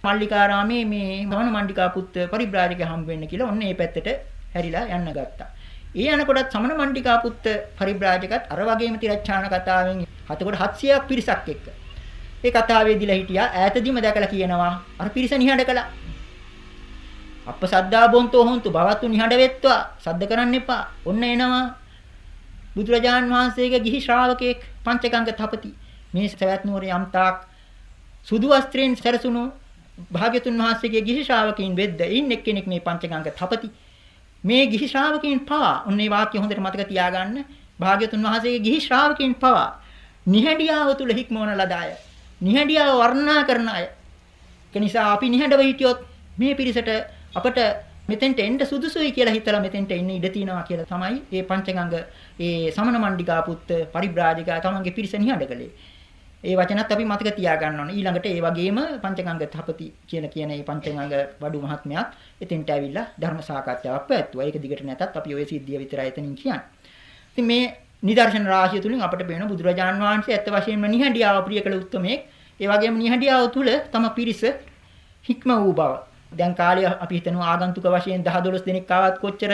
මල්ලිකාරාමේ මේ භවන මණ්ඩිකා පුත් පරිබ්‍රාජක හම්බ වෙන්න කියලා ඔන්න ඒ පැත්තට හැරිලා යන්න ගත්තා. ඒ යනකොටත් සමන මණ්ඩිකා පුත්ත පරිබ්‍රාජකත් අර වගේම තිරච්ඡාන කතාවෙන් හතකොට 700ක් පිරිසක් එක්ක. ඒ කතාවේදීලා හිටියා ඈතදීම දැකලා කියනවා අර පිරිස නිහඬ කළා. අප සද්දා බොන්තෝ හොන්තු බවත්තු නිහඬ වෙත්වා සද්ද කරන්න එපා. ඔන්න එනවා බුදුරජාන් වහන්සේගේ ගිහි ශ්‍රාවකෙක් පංචගංග තපති. මේ සවැත් නුවර යම්තාක් සුදු වස්ත්‍රයෙන් සැරසුණු භාග්‍යතුන් වහන්සේගේ ගිහි ශ්‍රාවකීන් වෙද්ද ඉන් එක්කෙනෙක් මේ පංචගංග තපති. මේ ගිහි ශ්‍රාවකීන් පවා ඔන්නේ වාක්‍ය හොඳට මතක තියාගන්න. භාග්‍යතුන් වහන්සේගේ ගිහි ශ්‍රාවකීන් පවා නිහඬියාව තුල හික්මවන ලද අය. නිහඬියාව වර්ණනා කරන අය. ඒ නිසා අපි නිහඬව හිටියොත් මේ පිරිසට අපට මෙතෙන්ට එන්න සුදුසුයි කියලා හිතලා මෙතෙන්ට එන්න ඉඩ තියෙනවා කියලා තමයි මේ පංචගංග ඒ සමන මණ්ඩිකා පුත්ත පරිබ්‍රාජිකා තමන්ගේ පිරිස නිහඬ කළේ. ඒ වචනත් අපි මතක තියාගන්න ඕනේ. ඊළඟට ඒ වගේම පංචගංග තපති කියන කියන මේ පංචගංග වඩු මහත්මයාත් එතෙන්ට ඇවිල්ලා ධර්ම සාකච්ඡාවක් පැවැත්තුවා. ඒක දිගට නැතත් අපි ওই සිද්ධිය විතරයි එතනින් කියන්නේ. ඉතින් මේ නිදර්ශන රාශිය තුලින් අපට පේන බුදුරජාන් වහන්සේ ඇත්ත වශයෙන්ම නිහඬියාව ප්‍රිය කළ උත්මයෙක්. ඒ වගේම නිහඬියාව තුල තම පිරිස හික්ම වූ බව. දැන් කාලේ අපි හිතනවා ආගන්තුක වශයෙන් 10 12 දෙනෙක් ආවත් කොච්චර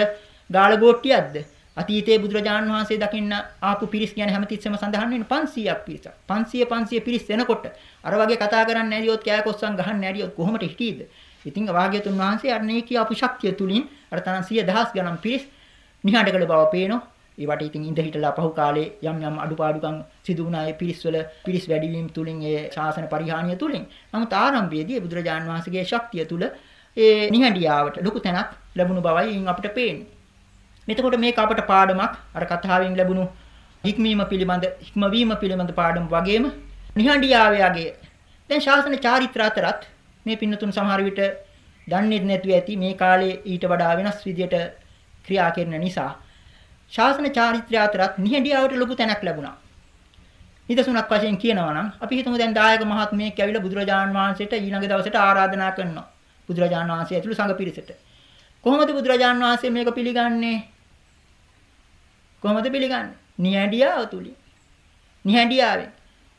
ගාල ගෝට්ටියක්ද? අතීතයේ බුදුරජාණන් වහන්සේ දකින්න ආපු පිරිස් ගැන හැමතිස්සෙම සඳහන් වෙන 500ක් පිරිසක්. 500 500 පිරිස් වෙනකොට අර වගේ කතා කරන්නේ නැරියොත් කෑකොස්සන් ගහන්නේ නැරියොත් කොහොමද හිටීද? ඉතින් වාග්යතුන් වහන්සේ අර මේ කියාපු ශක්තිය තුලින් අර තරම් 100 දහස් ගණන් පිරිස් නිහඬ කළ බව පේනවා. ඒවට ඉතින් ඉඳ හිටලා පහු කාලේ යම් යම් අඩුපාඩුකම් සිදු වුණා ඒ පිරිස්වල පිරිස් වැඩිවීම තුලින් ඒ ශාසන පරිහානිය තුලින්. නමුත් ආරම්භයේදී බුදුරජාණන් වහන්සේගේ ශක්තිය තුල ඒ නිහඬියාවට ලොකු තැනක් ලැබුණු බවයි අපිට පේන්නේ. එතකොට මේක අපට පාඩමක් අර කතාවෙන් ලැබුණු හික්මීම පිළිබඳ හික්මවීම පිළිබඳ පාඩම වගේම නිහඬියාවේ යගේ දැන් ශාසන චාරිත්‍ර අතරත් මේ පින්නතුන් සමහර විට දන්නේ නැතුව ඇති මේ කාලේ ඊට වඩා වෙනස් විදියට ක්‍රියා කරන නිසා ශාසන චාරිත්‍රය අතරත් නිහඬියාවට ලොකු තැනක් ලැබුණා. නිදසුනක් වශයෙන් කියනවා නම් අපි හිතමු දැන් දායක මහත්මයෙක් ඇවිල්ලා බුදුරජාණන් වහන්සේට ඊළඟ දවසට ආරාධනා කරනවා. බුදුරජාණන් වහන්සේ ඇතුළු සංඝ පිරිසට. කොහොමද බුදුරජාණන් වහන්සේ මේක පිළිගන්නේ? කොහොමද පිළිගන්නේ? නිහඬියාව තුලින්. නිහඬියාවෙන්.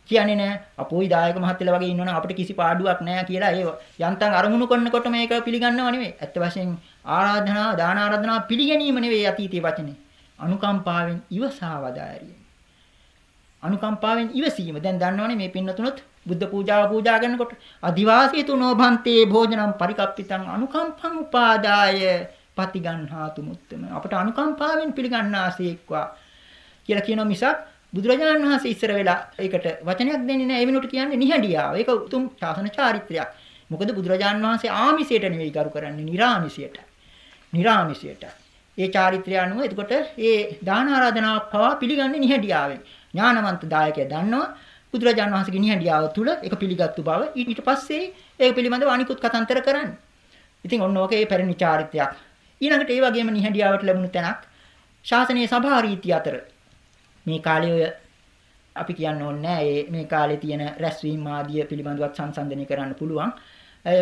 කියන්නේ නෑ අපෝයි දායක මහත්තයලා වගේ ඉන්නවනම් අපිට කිසි පාඩුවක් නෑ කියලා ඒ යන්තම් අරමුණු කරනකොට මේක පිළිගන්නව නෙවෙයි. ඇත්ත වශයෙන් ආරාධනා දාන ආරාධනා පිළිගැනීම නෙවෙයි අතීතයේ වචනේ. අනුකම්පාවෙන් ඉවසා වදාරිය. අනුකම්පාවෙන් ඉවසීම. දැන් දන්නවනේ මේ පින්නතුනොත් බුද්ධ පූජාව පූජා කරනකොට අදිවාසීතු නොභන්තේ භෝජනම් පරිකප්පිතං අනුකම්පං උපාදාය පතිගන්හාතු මුත්තම. අපට අනුකම්පාවෙන් පිළිගන්නාසේක්වා කියලා කියන මිසක් බුදුරජාණන් වහන්සේ ඉස්සර වෙලා ඒකට වචනයක් දෙන්නේ නැහැ. ඒ වෙනුවට කියන්නේ නිහඬියාව. ඒක උතුම් ශාසන චාරිත්‍රයක්. මොකද බුදුරජාණන් වහන්සේ ආමිසයට නෙවෙයි කරු කරන්නේ නිර්ආමිසයට නිර්ආමිසයට ඒ චාරිත්‍රය අනුව එතකොට ඒ දාන ආරාධනාවක් පවා පිළිගන්නේ නිහඬියාවෙන් ඥානවන්ත දායකයා දන්නවා බුදුරජාණන් වහන්සේගේ නිහඬියාව තුළ ඒක පිළිගත්තු බව ඊට පස්සේ ඒක පිළිබඳව අනිකුත් කතාන්තර කරන්නේ. ඉතින් ඔන්න ඔකේ පැරණි චාරිත්‍රයක්. ඊළඟට ඒ වගේම නිහඬියාවට ලැබුණු තැනක් ශාසනීය සභා රීතිය අතර මේ කාලේ ඔය අපි කියන්න ඕනේ නෑ මේ කාලේ තියෙන රැස්වීම් ආදිය පිළිබඳවත් සංසන්දනය කරන්න පුළුවන්.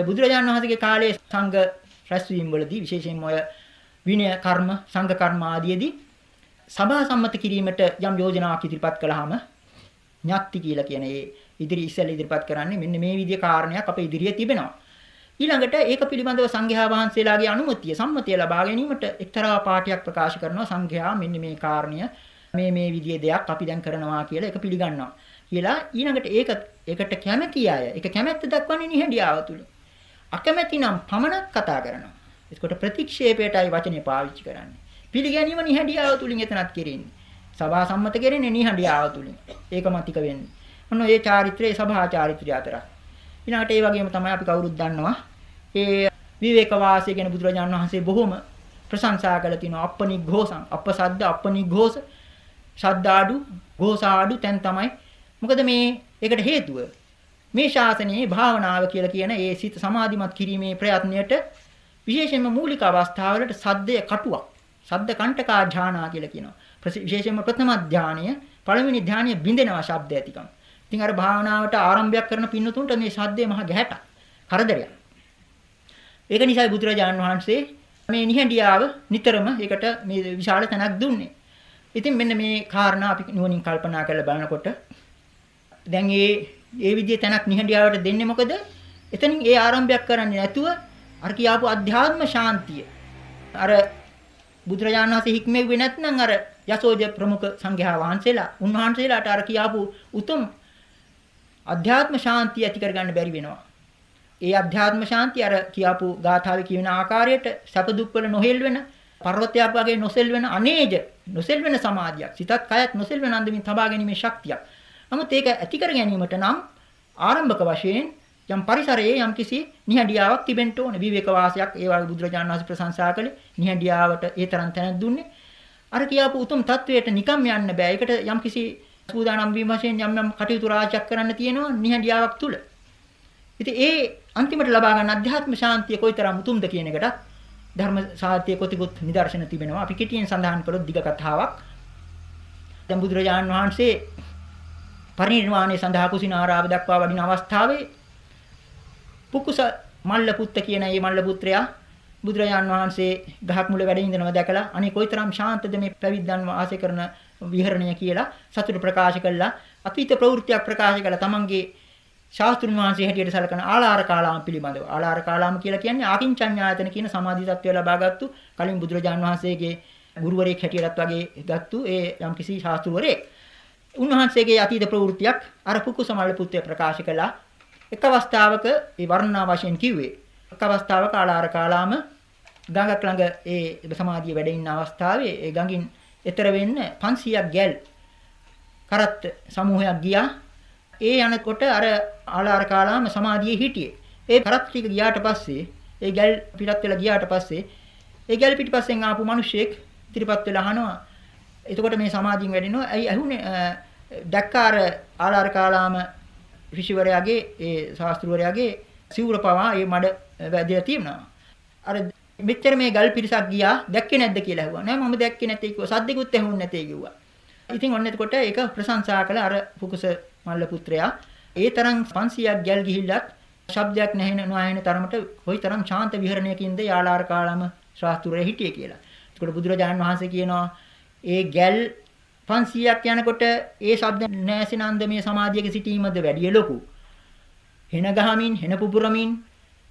බුදුරජාණන් වහන්සේගේ කාලේ සංඝ රැස්වීම් වලදී විශේෂයෙන්ම ඔය විනය කර්ම සංඝ කර්ම ආදියේදී සභා සම්මත කිරීමට යම් යෝජනාවක් ඉදිරිපත් කළාම ඥාති කියලා කියන ඒ ඉදිරි ඉස්සෙල් ඉදිරිපත් කරන්නේ මෙන්න මේ විදිය කාරණයක් අපේ ඉදිරියේ තිබෙනවා. ඊළඟට ඒක පිළිබඳව සංඝයා වහන්සේලාගේ අනුමැතිය සම්මතිය ලබා ගැනීමට එක්තරා පාඩයක් ප්‍රකාශ කරනවා සංඝයා මෙන්න මේ කාරණය මේ මේ විදිහේ දෙයක් අපි දැන් කරනවා කියලා ඒක පිළිගන්නවා. කියලා ඊළඟට ඒක ඒකට කැමැති අය ඒක කැමැත්ත දක්වන්නේ නිහඬියාව තුල. අකමැති නම් පමණක් කතා කරනවා. ඒකට ප්‍රතික්ෂේපයටයි වචනේ පාවිච්චි කරන්නේ. පිළිගැනීම නිහඬියාව තුලින් එතනත් කෙරෙන්නේ. සභා සම්මත කෙරෙන්නේ නිහඬියාව තුලින්. ඒක මතික වෙන්නේ. ඔන්න ඒ චාරිත්‍රයේ සභා චාරිත්‍රය අතර. ඊළඟට ඒ වගේම තමයි අපි කවුරුත් දන්නවා. ඒ විවේක වාසය ගැන බුදුරජාණන් වහන්සේ බොහොම ප්‍රශංසා කළ තිනවා. අපනිඝෝසං අපසද්ද අපනිඝෝස ශබ්දාඩු ഘോഷාඩු තැන් තමයි. මොකද මේ ඒකට හේතුව මේ ශාසනයේ භාවනාව කියලා කියන ඒ සිත සමාධිමත් කිරීමේ ප්‍රයත්නයට විශේෂයෙන්ම මූලික අවස්ථාවලට සද්දය කටුවක්. සද්ද කණ්ඨකා ඥානා කියලා කියනවා. විශේෂයෙන්ම ප්‍රථම ධානය පළවෙනි ධානය බින්දෙනවා ශබ්ද ඇතිකම. ඉතින් අර භාවනාවට ආරම්භයක් කරන පින්නතුන්ට මේ ශබ්දේ මහ ගැහැටක්. කරදරයක්. ඒක නිසායි බුදුරජාණන් වහන්සේ මේ නිහඬියාව නිතරම ඒකට මේ විශාල තැනක් දුන්නේ. ඉතින් මෙන්න මේ කාරණා අපි නුවණින් කල්පනා කරලා බලනකොට දැන් මේ ඒ විදිහේ තැනක් නිහඬියාවට දෙන්නේ මොකද? එතනින් ඒ ආරම්භයක් කරන්නේ නැතුව අර කියාපු අධ්‍යාත්ම ශාන්තිය අර බුදුරජාණන් වහන්සේ හික්මෙව්වේ නැත්නම් අර යසෝජ ප්‍රමුඛ සංඝයා වහන්සේලා උන්වහන්සේලාට අර කියාපු උතුම් අධ්‍යාත්ම ශාන්තිය ඇති කරගන්න බැරි වෙනවා. ඒ අධ්‍යාත්ම ශාන්තිය අර කියාපු ගාථාවේ කියවෙන ආකාරයට සැප දුක් වල නොහෙල් වෙන පර්වතයක් වගේ නොසෙල් වෙන අනේජ නොසෙල් වෙන සමාධියක්. සිතත් කයත් නොසෙල් වෙන අන්දමින් තබා ගැනීමේ ශක්තියක්. නමුත් ඒක ඇති කර ගැනීමට නම් ආරම්භක වශයෙන් යම් පරිසරයේ යම් කිසි නිහඬියාවක් තිබෙන්න ඕනේ. විවේක වාසයක් ඒ වගේ බුදුරජාණන් වහන්සේ ප්‍රශංසා කළේ නිහඬියාවට ඒ තරම් තැනක් දුන්නේ. අර කියාපු උතුම් தത്വයට නිකම් යන්න බෑ. ඒකට යම් කිසි සූදානම් වීම වශයෙන් යම් යම් කටයුතු රාජ්‍යයක් කරන්න තියෙනවා නිහඬියාවක් තුල. ඉතින් ඒ අන්තිමට ලබා ගන්න අධ්‍යාත්ම ශාන්තිය කොයිතරම් උතුම්ද කියන එකටත් ධර්ම සාහිත්‍ය කොතිකුත් නිදර්ශන තිබෙනවා. අපි කෙටියෙන් සඳහන් කළොත් දිග කතාවක්. දැන් බුදුරජාණන් වහන්සේ පරිණිරවාණය සඳහා කුසිනාරාව දක්වා වඩින අවස්ථාවේ පුකුස මල්ල පුත්ත කියන මේ මල්ල පුත්‍රයා බුදුරජාන් වහන්සේ ගහක් මුල වැඩ ඉඳනවා දැකලා අනේ කොයිතරම් ශාන්තද මේ පැවිද්දන් වාසය කරන විහරණය කියලා සතුට ප්‍රකාශ කළා. අතීත ප්‍රවෘත්තියක් ප්‍රකාශ කළා. තමන්ගේ ශාස්ත්‍රුන් වහන්සේ හැටියට සලකන ආලාර කාලාම පිළිබඳව. ආලාර කාලාම කියලා කියන්නේ ආකින්චඤ්ඤායතන කියන සමාධි තත්වය ලබාගත්තු කලින් බුදුරජාන් වහන්සේගේ ගුරුවරයෙක් හැටියටත් වගේ ගත්තු ඒ යම්කිසි ශාස්ත්‍රවරයෙක්. උන්වහන්සේගේ අතීත ප්‍රවෘත්තියක් අර පුකුසමල්ල පුත්‍රය ප්‍රකාශ කළා. එක් අවස්ථාවක ඒ වර්ණනා වශයෙන් කිව්වේ. එක් අවස්ථාවක ආලාර කාලාම ගඟක් ළඟ ඒ සමාධිය වැඩ ඉන්න අවස්ථාවේ ඒ ගඟින් එතර වෙන්න 500ක් ගැල් කරත් සමූහයක් ගියා. ඒ යනකොට අර ආලාර කාලාම සමාධියේ හිටියේ. ඒ කරත් ටික ගියාට පස්සේ ඒ ගැල් පිටත් වෙලා ගියාට පස්සේ ඒ ගැල් පිටිපස්සෙන් ආපු මිනිහෙක් ඉදිරිපත් වෙලා අහනවා එතකොට මේ සමාධියෙන් වැඩෙනවා? ඇයි ඇහුනේ? දැක්කාර ආලාර කාලාම ඍෂිවරයාගේ ඒ ශාස්ත්‍රවරයාගේ සිවුර පවා ඒ මඩ වැදලා තියෙනවා. අර මෙච්චර මේ ගල් පිරිසක් ගියා දැක්කේ නැද්ද කියලා ඇහුවා. නෑ මම දැක්කේ නැtei කිව්වා. සද්දිකුත් ඇහුන්නේ නැtei කිව්වා. ඉතින් ඔන්න එතකොට ඒක ප්‍රශංසා කළ අර පුකුස මල්ල පුත්‍රයා ඒ තරම් 500ක් ගල් ගිහිල්ලත් ශබ්දයක් නැහෙන නොඇහෙන තරමට කොයිතරම් ශාන්ත විහරණයකින්ද යාලාර කාලම ශාස්ත්‍රය හිටියේ කියලා. එතකොට බුදුරජාණන් වහන්සේ කියනවා ඒ ගල් 500ක් යනකොට ඒ ශබ්ද නැසෙන අන්දමේ සමාධියක සිටීමද වැඩි ලොකු. හෙන ගහමින් හෙන පුපුරමින්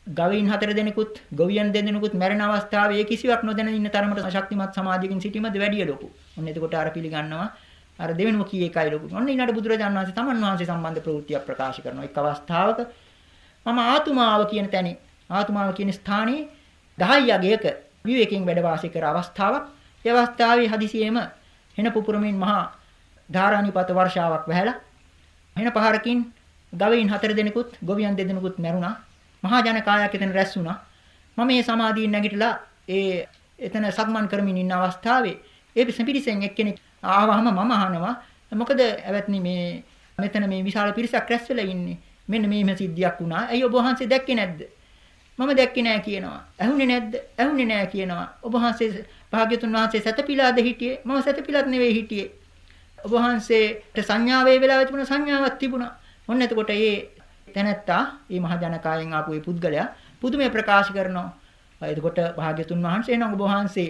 ගවයින් හතර දෙනෙකුත් ගොවියන් දෙදෙනෙකුත් මැරෙන අවස්ථාවේ ඒ කිසිවක් නොදැන ඉන්න තරමට ශක්තිමත් සමාධියකින් සිටීමද වැඩි ලොකු. ඔන්න එතකොට අර පිළිගන්නවා අර දෙවෙනුව කී එකයි ලොකු. ඔන්න ඊළඟට බුදුරජාණන් වහන්සේ තමන් වහන්සේ සම්බන්ධ ප්‍රවෘත්තියක් ප්‍රකාශ කරනවා. එක් අවස්ථාවක මම ආතුමාව කියන තැනේ ආතුමාව කියන ස්ථානයේ 10 යගයක විවේකයෙන් වැඩ වාසය කර අවස්ථාවක්. ඒ අවස්ථාවේ හදිසියෙම හෙන පුපුරමින් මහා ධාරානිපත වර්ෂාවක් වැහැලා හෙන පහරකින් ගවයින් හතර දෙනෙකුත් ගොවියන් දෙදෙනෙකුත් මැරුණා. මහා ජනකායක් එතන රැස් වුණා. මම මේ සමාධියෙන් නැගිටලා ඒ එතන සක්මන් කරමින් ඉන්න අවස්ථාවේ ඒ පිරිසෙන් එක්කෙනෙක් ආවහම මම අහනවා මොකද ඇවත්නි මේ මෙතන මේ විශාල පිරිසක් රැස් වෙලා ඉන්නේ. මෙන්න මේ මෙහෙම සිද්ධියක් වුණා. ඇයි ඔබ වහන්සේ දැක්කේ නැද්ද? මම දැක්කේ නෑ කියනවා. ඇහුනේ නැද්ද? ඇහුනේ නෑ කියනවා. ඔබ වහන්සේ භාග්‍යතුන් වහන්සේ සතපිලාද හිටියේ? මම සතපිලත් නෙවෙයි හිටියේ. ඔබ වහන්සේට සංඥාවේ වෙලාවෙ තිබුණ සංඥාවක් තිබුණා. ඔන්න එතකොට මේ තැනැත්තා මේ මහ ජනකායෙන් ආපු මේ පුද්ගලයා පුදුමේ ප්‍රකාශ කරනවා. එතකොට භාග්‍යතුන් වහන්සේ නම් ඔබ වහන්සේ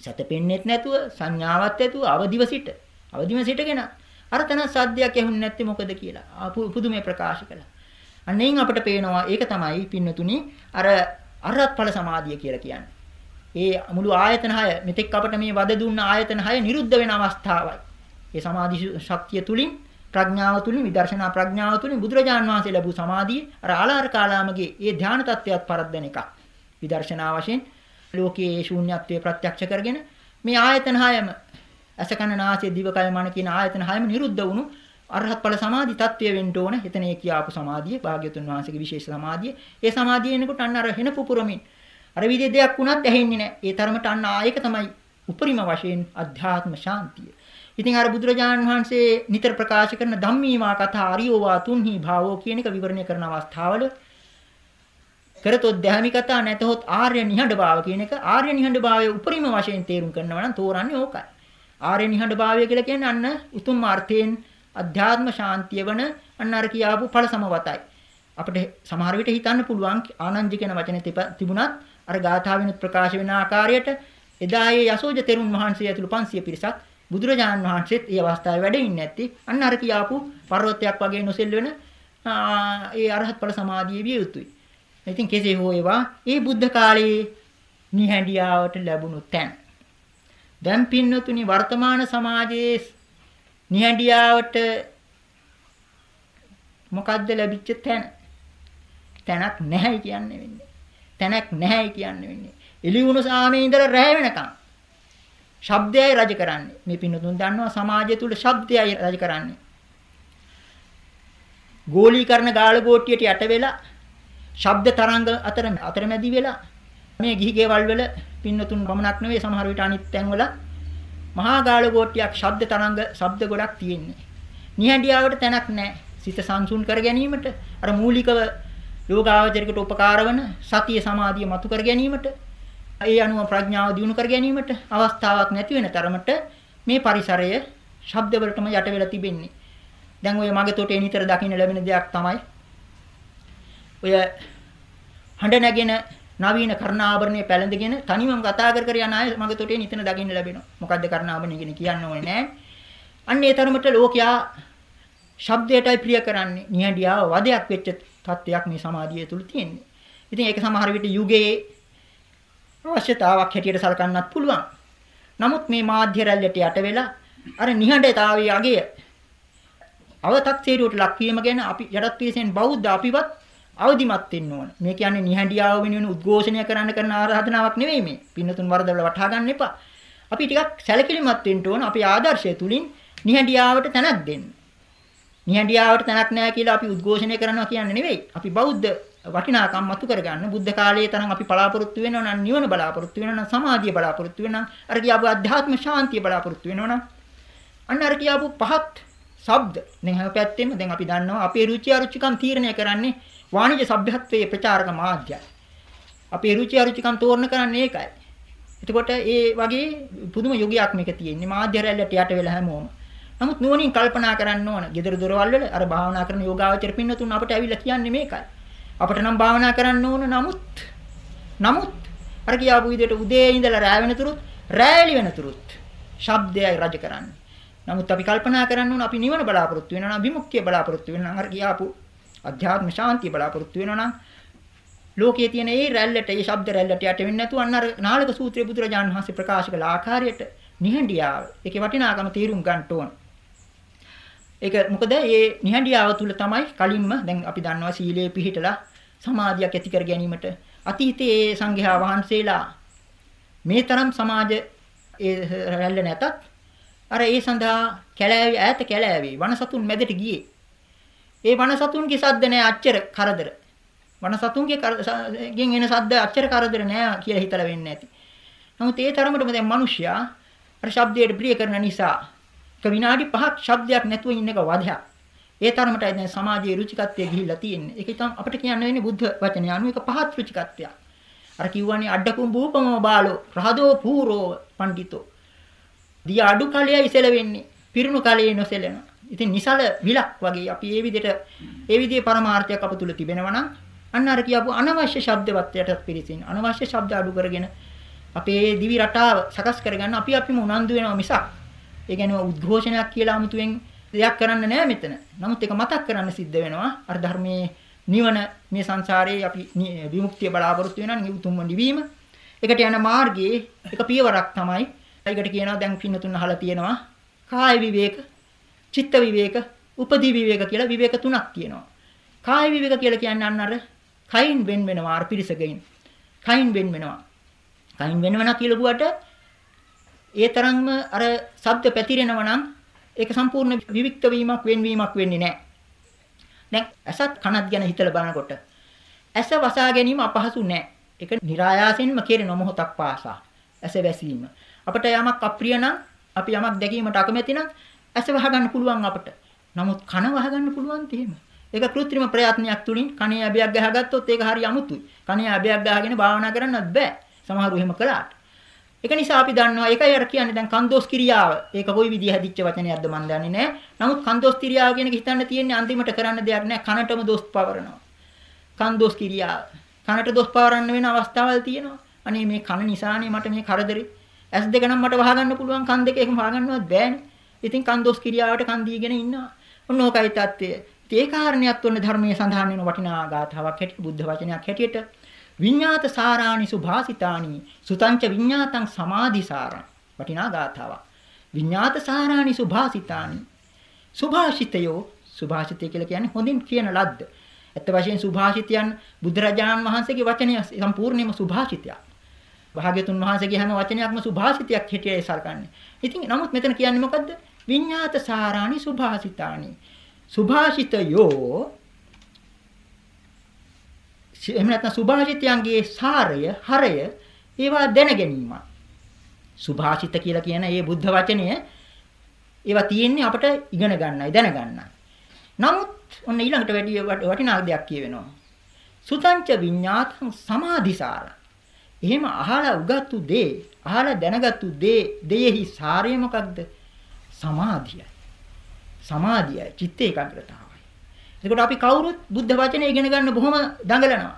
සතපෙන්නේත් නැතුව සංඥාවක් ඇතුව අවදිව සිට අවදිව සිටගෙන අර තන සද්දයක් ඇහුන්නේ නැත්තේ මොකද කියලා පුදුමේ ප්‍රකාශ කළා. අන්නෙන් අපිට පේනවා ඒක තමයි පින්නතුනි අර අරහත් ඵල සමාධිය කියලා කියන්නේ. ඒ මුළු ආයතන 6 මෙතෙක් අපිට මේ වද දුන්න ආයතන 6 නිරුද්ධ වෙන අවස්ථාවයි. ඒ සමාධි ශක්තිය තුලින් ප්‍රඥාව තුලින් විදර්ශනා ප්‍රඥාව තුලින් බුදුරජාන් වහන්සේ ලැබූ සමාධිය අර ආලාර කාලාමගේ ඒ ධානා තත්වයක් පරද්දන එකක්. විදර්ශනා වශයෙන් ලෝකයේ ශූන්‍යත්වයේ ප්‍රත්‍යක්ෂ කරගෙන මේ ආයතන හයම අසකන නාසය දිවකය මන කියන ආයතන හයම නිරුද්ධ වුණු අරහත් ඵල සමාධි තත්වය වෙන්න ඕන. එතන ඒ කියාපු සමාධිය භාග්‍යතුන් වහන්සේගේ විශේෂ සමාධිය. ඒ සමාධිය එනකොට අන්න අර හෙන පුපුරමින් අර විදිහේ දෙයක් වුණත් ඇහෙන්නේ නැහැ. ඒ තරමට අන්න ආයක තමයි උපරිම වශයෙන් අධ්‍යාත්ම ශාන්තිය. ඉතින් අර බුදුරජාණන් වහන්සේ නිතර ප්‍රකාශ කරන ධම්මීමා කතා අරියෝවා තුන්හි භාවෝ කියන එක විවරණය කරන අවස්ථාවල කරතොත් ධාමි කතා නැතහොත් ආර්ය නිහඬ භාව කියන එක ආර්ය නිහඬ භාවයේ උපරිම වශයෙන් තේරුම් කරනවා නම් තෝරන්නේ ඕකයි. ආර්ය නිහඬ භාවය කියලා කියන්නේ අන්න උතුම් අර්ථයෙන් අධ්‍යාත්ම ශාන්තිය වන අන්න අර කියාපු ඵල සමවතයි. අපිට සමහර විට හිතන්න පුළුවන් ආනන්ද කියන වචනේ තිබුණත් අර ගාථාවෙනුත් ප්‍රකාශ වෙන ආකාරයට එදා ඒ යසෝජ තෙරුන් වහන්සේ ඇතුළු 500 පිරිසක් බුදුරජාණන් වහන්සේත් ඒ අවස්ථාවේ වැඩ ඉන්නේ නැති අන්න අර කියාපු පර්වතයක් වගේ නොසෙල් වෙන ඒ අරහත් ඵල සමාධියේ විය යුතුයි. ඉතින් කෙසේ හෝ ඒවා ඒ බුද්ධ කාලයේ නිහඬියාවට ලැබුණු තැන්. දැන් පින්නතුනි වර්තමාන සමාජයේ නිහඬියාවට මොකද්ද ලැබිච්ච තැන? තැනක් නැහැ කියන්නේ වෙන්නේ. තැනක් නැහැ කියන්නේ වෙන්නේ. එළි වුණු සාමේ ඉඳලා රැ වෙනකම් ශබ්දයයි රජ කරන්නේ. මේ පින්නතුන් දන්නවා සමාජය තුල ශබ්දයයි රජ කරන්නේ. ගෝලීකරණ ගාල ගෝට්ටියට යට වෙලා ශබ්ද තරංග අතර අතරමැදි වෙලා මේ ගිහි ගෙවල් වල පින්නතුන් බමනක් නෙවෙයි සමහර විට අනිත් තැන්වල මහා ගාල ගෝට්ටියක් ශබ්ද තරංග ශබ්ද ගොඩක් තියෙන්නේ. නිහඬියාවට තැනක් නැහැ. සිත සංසුන් කර ගැනීමට අර මූලිකව යෝගාවචරිකට උපකාර වන සතිය සමාධිය මතු කර ගැනීමට ඒ අනුව ප්‍රඥාව දියුණු කර ගැනීමට අවස්ථාවක් නැති වෙන තරමට මේ පරිසරය ශබ්ද වලටම යට වෙලා තිබෙන්නේ. දැන් ඔය මගේ තොටේ නිතර දකින්න ලැබෙන දෙයක් තමයි ඔය හඬ නැගෙන නවීන කර්ණාභරණයේ පැලඳගෙන තනිවම කතා කර කර යන අය මගේ තොටේ නිතර දකින්න ලැබෙනවා. මොකද්ද කර්ණාභරණය කියන්නේ කියන්න ඕනේ නෑ. අන්න ඒ තරමට ලෝකයා ශබ්දයටයි ප්‍රිය කරන්නේ. නිහඬියාව වදයක් වෙච්ච තත්ත්වයක් මේ සමාධිය තුල තියෙන්නේ. ඉතින් ඒක සමහර විට යුගයේ අවශ්‍යතාවක් හැටියට සලකන්නත් පුළුවන්. නමුත් මේ මාධ්‍ය රැල්ලට යට වෙලා අර නිහඬතාවයේ අගය අවතක්සේරුවට ලක්වීම ගැන අපි යටත් පිරිසෙන් බෞද්ධ අපිවත් අවදිමත් වෙන්න ඕන. මේ කියන්නේ නිහඬියාව වෙනුවෙන් උද්ඝෝෂණය කරන්න කරන ආරාධනාවක් නෙවෙයි මේ. පින්නතුන් වරදවල වටහා ගන්න එපා. අපි ටිකක් සැලකිලිමත් වෙන්න ඕන. අපේ ආදර්ශය තුලින් නිහඬියාවට තැනක් දෙන්න. නිහඬියාවට තැනක් නැහැ කියලා අපි උද්ඝෝෂණය කරනවා කියන්නේ නෙවෙයි. අපි බෞද්ධ වටිනාකම් මතු කරගන්න බුද්ධ කාලයේ තරම් අපි බලාපොරොත්තු වෙනවා නම් නිවන බලාපොරොත්තු වෙනවා නම් සමාධිය බලාපොරොත්තු වෙනවා නම් අර කියාපු අධ්‍යාත්ම ශාන්තිය බලාපොරොත්තු වෙනවා නම් අන්න අර කියාපු පහත් ශබ්ද දැන් හැම පැත්තෙම දැන් අපි දන්නවා අපේ රුචි අරුචිකම් තීරණය කරන්නේ වාණිජ සભ્યත්වයේ ප්‍රචාරක මාධ්‍යයි. අපේ රුචි අරුචිකම් තෝරන කරන්නේ ඒකයි. එතකොට ඒ වගේ පුදුම යුගයක් මේක තියෙන්නේ මාධ්‍ය රැල්ලට යට වෙලා හැමෝම. නමුත් නුවණින් කල්පනා කරන්න ඕන. gedara dorawal වල අර භාවනා කරන යෝගාවචර පින්නතුන් අපිට ඇවිල්ලා කියන්නේ මේකයි. අපිට නම් භාවනා කරන්න ඕන නමුත් නමුත් අර කියාපු විදිහට උදේ ඉඳලා රැ වෙනතුරුත් රැලි වෙනතුරුත් ශබ්දයයි රජ කරන්නේ. නමුත් අපි කල්පනා කරන්න ඕන අපි නිවන බලාපොරොත්තු වෙනවා නම් විමුක්තිය බලාපොරොත්තු වෙනවා නම් අර කියාපු අධ්‍යාත්ම ශාන්තිය බලාපොරොත්තු වෙනවා නම් ලෝකයේ තියෙන ඒ රැල්ලට ඒ ශබ්ද රැල්ලට යට වෙන්නේ නැතුව අන්න අර නාලක සූත්‍රයේ බුදුරජාණන් වහන්සේ ප්‍රකාශ කළ ආකාරයට නිහඬියාව ඒකේ වටිනාකම තීරුම් ගන්න ඕන. ඒක මොකද මේ නිහඬියාව තුල තමයි කලින්ම දැන් අපි දන්නවා සීලයේ පිහිටලා සමාධියක් ඇති කර ගැනීමට අතීතයේ සංඝයා වහන්සේලා මේ තරම් සමාජ ඒ රැල්ල නැතත් අර ඒ සඳහා කැලෑවි ඈත කැලෑවි වනසතුන් මැදට ගියේ. ඒ වනසතුන්ගේ සද්ද නෑ අච්චර කරදර. වනසතුන්ගේ ගෙන් එන සද්ද අච්චර කරදර නෑ කියලා හිතලා වෙන්නේ නැති. නමුත් ඒ තරමටම දැන් මිනිස්සයා අර ශබ්දයට ප්‍රිය කරන නිසා එක විනාඩි 5ක් ශබ්දයක් නැතුව ඉන්න එක වදයක්. ඒ තරමටයි දැන් සමාජයේ රුචිකත්වය ගිහිල්ලා තියෙන්නේ. ඒක ඉතින් අපිට කියන්න වෙන්නේ බුද්ධ වචනේ අනුව එක පහත් රුචිකත්වයක්. අර කිව්වනේ අඩකුම් බූපම බාලෝ රහදෝ පූරෝ පඬිතෝ දිය අඩු කලයේ ඉසල වෙන්නේ. පිරුණු කලයේ නොසෙලෙනවා. ඉතින් නිසල විලක් වගේ අපි මේ විදිහට ඒ විදිහේ පරමාර්ථයක් අප තුල තිබෙනවා නම් අන්න අර කියපු අනවශ්‍ය ශබ්දවත් යටත් පිළිසින් අනවශ්‍ය ශබ්ද අඩු කරගෙන අපේ දිවි රටාව සකස් කරගන්න අපි අපිම උනන්දු වෙනවා මිසක් ඒ කියන්නේ උද්ඝෝෂණයක් කියලා 아무තුවෙන් දෙයක් කරන්න නෑ මෙතන. නමුත් ඒක මතක් කරන්න සිද්ධ වෙනවා. අර ධර්මයේ නිවන මේ සංසාරයේ අපි විමුක්තිය බලාපොරොත්තු වෙනා නිවුතුම්ම නිවීම. ඒකට යන මාර්ගයේ එක පියවරක් තමයි ඒකට කියනවා දැන් පින්නතුන් අහලා තියෙනවා කාය විවේක, චිත්ත විවේක, උපදී විවේක කියලා විවේක තුනක් තියෙනවා. කාය විවේක කියලා කියන්නේ අන්න අර කයින් වෙන් වෙනවා අර පිරිසකින්. කයින් වෙන් වෙනවා. කයින් වෙන වෙනවා කියලා ගුවට ඒ තරම්ම අර ශබ්ද පැතිරෙනවා නම් ඒක සම්පූර්ණ විවික්ත වීමක් වෙනවීමක් වෙන්නේ නැහැ. දැන් ඇසත් කනත් ගැන හිතලා බලනකොට ඇස වසා ගැනීම අපහසු නැහැ. ඒක નિરાයාසයෙන්ම කෙරෙන මොහොතක් පාසා. ඇස වැසීම. අපිට යමක් අප්‍රිය නම් අපි යමක් දැකීමට අකමැති නම් ඇස වහගන්න පුළුවන් අපිට. නමුත් කන වහගන්න පුළුවන් තේම. ඒක કૃත්‍රිම ප්‍රයත්නයක් තුලින් කනේ අභයක් ගහගත්තොත් ඒක හරි අමුතුයි. කනේ අභයක් ගහගෙන භාවනා කරන්නත් බෑ. සමහරු එහෙම කළාට. ඒක නිසා අපි දන්නවා ඒකයි අර කියන්නේ දැන් කන්දෝස් කිරියාව. ඒක කොයි විදිහ හැදිච්ච වචනයක්ද මන් දන්නේ නැහැ. නමුත් කන්දෝස් කිරියාව කියන එක හිතන්න තියෙන්නේ අන්තිමට කරන්න දෙයක් නැහැ. කනටම දොස් පවරනවා. කන්දෝස් කිරියාව. කනට දොස් පවරන්න වෙන අවස්ථාවල් තියෙනවා. අනේ මේ කන නිසානේ මට මේ කරදරේ ඇස් දෙක නම් මට වහගන්න පුළුවන් කන් දෙක එකම වහගන්නවත් බෑනේ. ඉතින් කන් දොස් කිරියාවට කන් දීගෙන ඉන්නවා. ඔන්න ඕකයි தත්ත්වය. ඒ කාරණයක් වන්න ධර්මයේ සඳහන් වෙන වටිනා ගාථාවක් හැටියට බුද්ධ වචනයක් හැටියට විඤ්ඤාත සාරාණි සුභාසිතානි සුතංච විඤ්ඤාතං සමාධිසාරං වටිනා ගාථාවක්. විඤ්ඤාත සාරාණි සුභාසිතානි සුභාෂිතයෝ සුභාෂිතය කියලා කියන්නේ හොඳින් කියන ලද්ද. ඇත්ත වශයෙන් සුභාෂිතයන් බුදුරජාණන් වහන්සේගේ වචනය සම්පූර්ණයෙන්ම සුභාෂිතයක්. භාග්‍යතුන් වහන්සේගේ හැම වචනයක්ම සුභාසිතයක් හැටියට සලකන්නේ. ඉතින් නමුත් මෙතන කියන්නේ මොකද්ද? විඤ්ඤාත සාරාණි සුභාසිතානි. සුභාෂිතයෝ එහෙම නැත්නම් සුභාෂිතයන්ගේ සාරය හරය ඒවා දැන ගැනීම. සුභාෂිත කියලා කියන මේ බුද්ධ වචනය ඒවා තියෙන්නේ අපට ඉගෙන ගන්නයි දැන ගන්නයි. නමුත් ඔන්න ඊළඟට වැඩි වටිනා දෙයක් කියවෙනවා. සුතංච විඤ්ඤාතං සමාධිසාර. එහෙම අහලා උගත්තු දේ, අහලා දැනගත්තු දේ, දෙයෙහි සාරය මොකක්ද? සමාධියයි. සමාධියයි, චිත්ත ඒකාග්‍රතාවයි. එතකොට අපි කවුරුත් බුද්ධ වචනේ ඉගෙන ගන්න බොහොම දඟලනවා.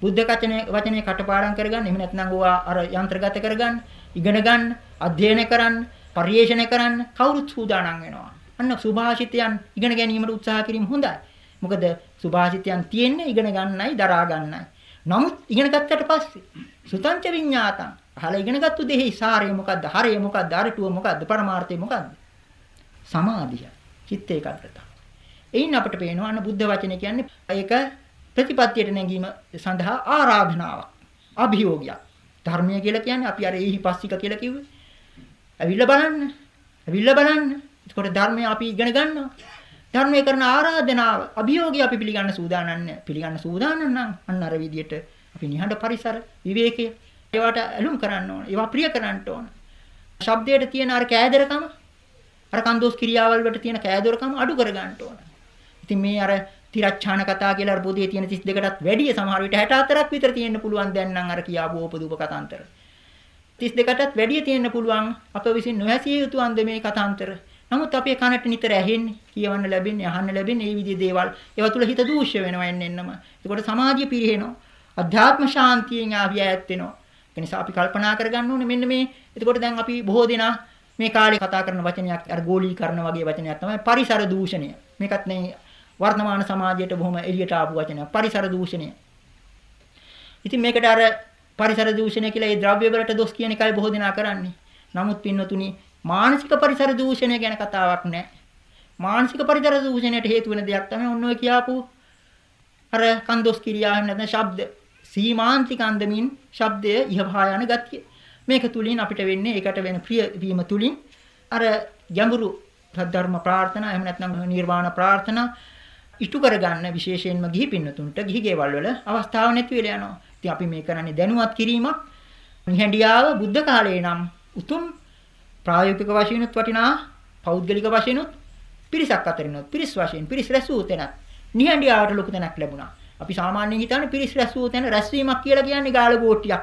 බුද්ධ වචනේ වචනේ කටපාඩම් කරගන්න, එහෙම නැත්නම් ඕවා අර යන්ත්‍රගත කරගන්න, ඉගෙන ගන්න, අධ්‍යයනය කරන්න, පරිේෂණය කරන්න කවුරුත් සූදානම් වෙනවා. අන්න සුභාෂිතයන් ඉගෙන ගැනීමට උත්සාහ කිරීම හොඳයි. මොකද සුභාෂිතයන් තියෙන්නේ ඉගෙන ගන්නයි, දරා ගන්නයි. නමුත් ඉගෙන ගත්තට පස්සේ සුතංච විඤ්ඤාතං අහලා ඉගෙනගත්තු දෙහි සාරය මොකද්ද? හරය මොකද්ද? අරටුව මොකද්ද? පරමාර්ථය මොකද්ද? සමාධිය. චිත්ත ඒකාග්‍රතාව. එයින් අපිට පේනවා අන්න බුද්ධ වචනේ කියන්නේ ඒක ප්‍රතිපත්තියට නැගීම සඳහා ආරාධනාවක්. අභියෝගයක්. ධර්මය කියලා කියන්නේ අපි අර ඒහි පස්සික කියලා කිව්වේ. ඇවිල්ලා බලන්න. ඇවිල්ලා බලන්න. එතකොට ධර්මය අපි ඉගෙන ගන්නවා. ධර්මයේ කරන ආරාධනාව අභියෝගය අපි පිළිගන්න සූදානම් නැහැ. පිළිගන්න සූදානම් නම් අන්න අර විදියට අපි නිහඬ පරිසර විවේකයේ ඒවට ඇලුම් කරන්න ඕන. ඒවා ප්‍රිය කරන්න ඕන. ශබ්දයට තියෙන අර කෑදරකම අර කන්දෝස් ක්‍රියාවල් වලට තියෙන කෑදරකම අඩු කර ගන්න ඕන. ඉතින් මේ අර තිරච්ඡාන කතා කියලා අර පොතේ තියෙන 32කටත් වැඩිය සමහර විට 64ක් විතර තියෙන්න පුළුවන් දැන් නම් අර කියාපු ඕපදූප කතාන්තර. 32කටත් වැඩිය තියෙන්න පුළුවන් අප විසින් නොහැසිය යුතු අන්දමේ කතාන්තර. නමුත් අපේ කනට නිතර ඇහෙන්නේ, කියවන්න ලැබෙන්නේ, අහන්න ලැබෙන්නේ මේ විදිහේ දේවල්. ඒවා තුල හිත දූෂ්‍ය වෙනවා එන්නෙන්නම. ඒකට සමාධිය පිරිහෙනවා. අධ්‍යාත්ම ශාන්තියෙන් ආවිය ඈත් වෙනවා. ඒ නිසා අපි කල්පනා කරගන්න ඕනේ මෙන්න මේ. එතකොට දැන් අපි බොහෝ දෙනා මේ කාලේ කතා කරන වචනයක් අර ගෝලීකරණ වගේ වචනයක් තමයි පරිසර දූෂණය. මේකත් නේ වර්තමාන සමාජයට බොහොම එළියට ආපු වචනයක්. පරිසර දූෂණය. ඉතින් මේකට අර පරිසර දූෂණය කියලා ඒ ද්‍රව්‍ය වලට දොස් කියන එකයි බොහෝ දෙනා කරන්නේ. නමුත් පින්නතුනි මානසික පරිසර දූෂණය ගැන කතාවක් නැහැ. මානසික පරිසර දූෂණයට හේතු වෙන දෙයක් තමයි ඔන්න ඔය කියාපු අර කන්දොස් කිරියා නැත්නම් ශබ්ද සීමාන්තික අන්දමින් ශබ්දය ඉහපහා යන ගතිය. මේක තුලින් අපිට වෙන්නේ ඒකට වෙන ප්‍රිය වීම තුලින් අර ගැඹුරු සද්ධර්ම ප්‍රාර්ථනා එහෙම නැත්නම් නිර්වාණ ප්‍රාර්ථනා ඉටු කරගන්න විශේෂයෙන්ම ගිහි පින්නතුන්ට ගිහි ගෙවල් වල අවස්ථාවක් නැති වෙලා යනවා. ඉතින් අපි මේ කරන්නේ දැනුවත් කිරීමක්. නිහඬියාව බුද්ධ කාලේ නම් උතුම් ප්‍රායෝගික වශයෙන්ුත් වටිනා පෞද්ගලික වශයෙන්ුත් පිරිසක් අතරිනුත් පිරිස් වශයෙන් පිරිස් රැසූ තැනක් නිහඬියාවට ලොකු තැනක් ලැබුණා. අපි සාමාන්‍යයෙන් හිතන්නේ පිරිස් රැසූ තැන රැස්වීමක් කියලා කියන්නේ ගාල ගෝට්ටියක්.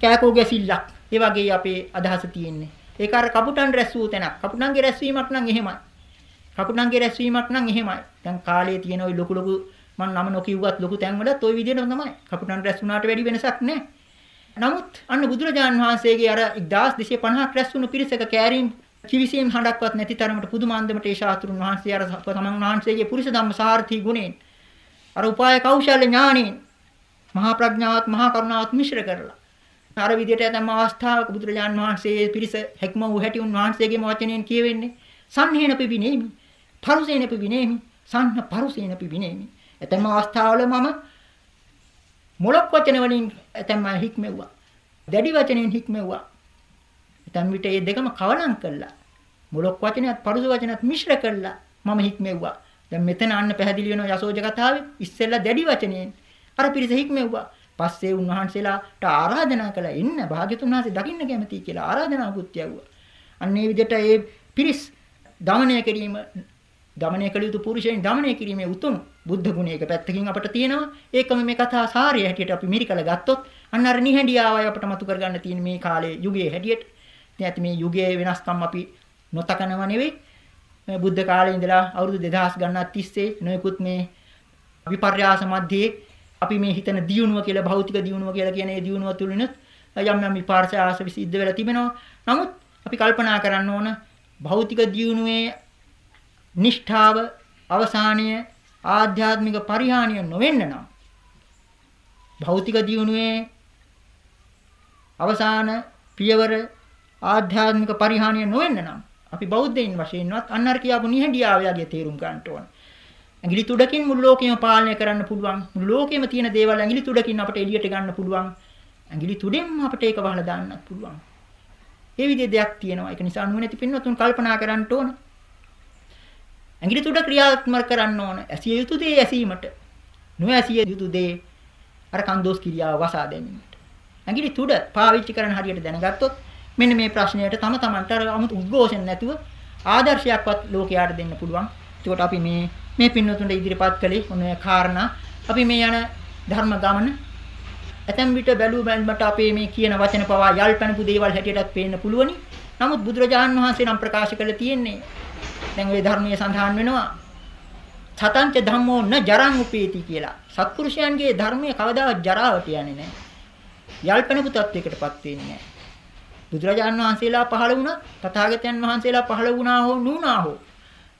කෑකෝ ගැසිල්ලක්. ඒ වගේ අපේ අදහස තියෙන්නේ. ඒක අර කපුටන් රැස්වූ තැනක්. කපුටන්ගේ රැස්වීමක් නම් එහෙමයි. කපුටන්ගේ රැස්වීමක් නම් එහෙමයි. දැන් කාලේ තියෙන ওই ලොකු ලොකු මම නම නොකියුවත් ලොකු තැන්වලත් ওই විදිහටම තමයි. කපුටන් රැස් වුණාට වැඩි වෙනසක් නැහැ. නමුත් අන්න බුදුරජාන් වහන්සේගේ අර 1250ක් රැස් වුණු පිරිසක කෑරීම් කිවිසීම් හඬක්වත් නැති තරමට පුදුමාන්දමට ඒ ශාස්ත්‍රුන් වහන්සේ අර තමන් වහන්සේගේ පුරුෂ ධම්ම සාර්ථී ගුණෙන් අර උපාය කෞශල්‍ය ඥානෙන් මහා ප්‍රඥාවත් මහා කරුණාවත් මිශ්‍ර කරලා අර විදිහට ඇතම් අවස්ථාවක බුදුරජාන් වහන්සේ පිරිස හැක්ම වූ හැටි උන්වහන්සේගේම වචනයෙන් කියවෙන්නේ සම්හේන පිබිනේමි පරුසේන පිබිනේමි සම්හ පරුසේන පිබිනේමි ඇතම් අවස්ථාවල මම මොලොක් වචන වලින් ඇතම් හික්මෙව්වා. දැඩි වචනෙන් හික්මෙව්වා. ඇතම් විට මේ දෙකම කවලම් කළා. මොලොක් වචනයත් පරුස වචනත් මිශ්‍ර කළා. මම හික්මෙව්වා. දැන් මෙතන අන්න පැහැදිලි වෙනවා යසෝජ කතාවේ ඉස්සෙල්ලා දැඩි වචනයෙන්. අර පිරිස හික්මෙව්වා. පස්සේ උන්වහන්සේලාට ආරාධනා කළා එන්න භාග්‍යතුන් වහන්සේ දකින්න කැමතියි කියලා ආරාධනාවකුත් යවුවා. අන්න ඒ විදිහට ඒ පිරිස් දමනය කිරීම දමනය කළ යුතු පුරුෂයන් දමනය කිරීමේ උතුම් බුද්ධ ගුණයක පැත්තකින් අපට තියෙනවා. ඒකම මේ කතා සාරය හැටියට අපි මිරිකල ගත්තොත් අන්න අර නිහඬියාවයි අපට මතු කරගන්න තියෙන මේ කාලේ යුගයේ හැටියට. ඉතින් ඇති මේ යුගයේ වෙනස්කම් අපි නොතකනව නෙවෙයි. බුද්ධ කාලේ ඉඳලා අවුරුදු 2000 ගණනක් තිස්සේ නොයෙකුත් මේ විපර්යාස මැද්දේ අපි මේ හිතන දියුණුව කියලා භෞතික දියුණුව කියලා කියන ඒ දියුණුව තුලිනුත් යම් යම් විපර්යාස විසිද්ධ වෙලා තිබෙනවා. නමුත් අපි කල්පනා කරන්න ඕන භෞතික දියුණුවේ නිෂ්ඨාව අවසානීය ආධ්‍යාත්මික පරිහානිය නොවෙන්න නම් භෞතික දියුණුවේ අවසාන පියවර ආධ්‍යාත්මික පරිහානිය නොවෙන්න නම් අපි බෞද්ධයින් වශයෙන්වත් අන්නර කියාපු නිහඬියාවයගේ තේරුම් ගන්න ඕන. ඇඟිලි තුඩකින් මුළු ලෝකෙම පාලනය කරන්න පුළුවන්. මුළු ලෝකෙම තියෙන දේවල් ඇඟිලි තුඩකින් අපට එළියට ගන්න පුළුවන්. ඇඟිලි තුඩෙන් අපට ඒක වහලා දාන්නත් පුළුවන්. ඒ විදිහේ දෙයක් තියෙනවා. ඒක නිසා නුවණැති පින්වතුන් කල්පනා කරන්න ඕන. ඇඟිලි තුඩ ක්‍රියාත්මක කරන්න ඕන. ඇසිය යුතු දේ ඇසීමට. නොඇසිය යුතු දේ අර කන්දෝස් කිරියාව වසා දැමීමට. ඇඟිලි තුඩ පාවිච්චි කරන හරියට දැනගත්තොත් මෙන්න මේ ප්‍රශ්නයට තම තමන්ට අර 아무තු උද්ඝෝෂණ නැතුව ආදර්ශයක්වත් ලෝකයට දෙන්න පුළුවන්. ඒකට අපි මේ මේ පින්නතුන්ට ඉදිරිපත් කළේ මොන කාරණා අපි මේ යන ධර්ම ගමන ඇතැම් විට බැලූ බැලමට අපේ මේ කියන වචන පවා යල්පැනපු දේවල් හැටියටත් පේන්න පුළුවනි. නමුත් බුදුරජාණන් වහන්සේ නම් ප්‍රකාශ කළ තියෙන්නේ දැන් ওই ධර්මයේ සඳහන් වෙනවා සතංච ධම්මෝ න ජරං උපේති කියලා. සත්පුරුෂයන්ගේ ධර්මයේ කවදාවත් ජරාවට යන්නේ නැහැ. යල්පැනපු තත්වයකටපත් වෙන්නේ නැහැ. බුදුරජාණන් වහන්සේලා පහළ වුණා, තථාගතයන් වහන්සේලා පහළ වුණා හෝ නුණා හෝ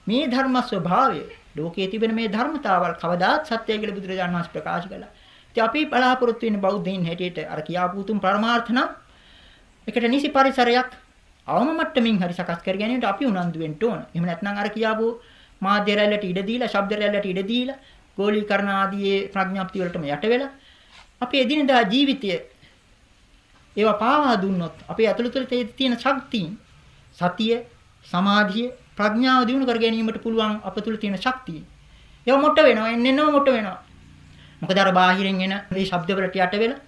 මේ ධර්ම ස්වභාවය ලෝකයේ තිබෙන මේ ධර්මතාවල් කවදාත් සත්‍යය කියලා බුදුරජාණන් වහන්සේ ප්‍රකාශ කළා. ඉතින් අපි බලාපොරොත්තු වෙන බෞද්ධයින් හැටියට අර කියාපු උතුම් පරමාර්ථ නම් එකට නිසි පරිසරයක් අවම මට්ටමින් හරි සකස් කර ගැනීමට අපි උනන්දු වෙන්න ඕන. එහෙම නැත්නම් අර කියාපු මාධ්‍ය රැල්ලට ඉඩ දීලා, ශබ්ද රැල්ලට ඉඩ දීලා, ගෝලීකරණ ආදී ප්‍රඥාප්ති වලටම යට වෙලා අපි එදිනදා ජීවිතය ඒවා පාවා දුන්නොත් අපේ ඇතුළත තියෙන ශක්තියින් සතිය, සමාධිය, ප්‍රඥාව දිනු කර ගැනීමට පුළුවන් අප තුළ තියෙන ශක්තිය. ඒව මොට වෙනවා, එන්නෙන්නම මොට වෙනවා. මොකද අර බාහිරින් එන මේ ශබ්ද වලට යට වෙලා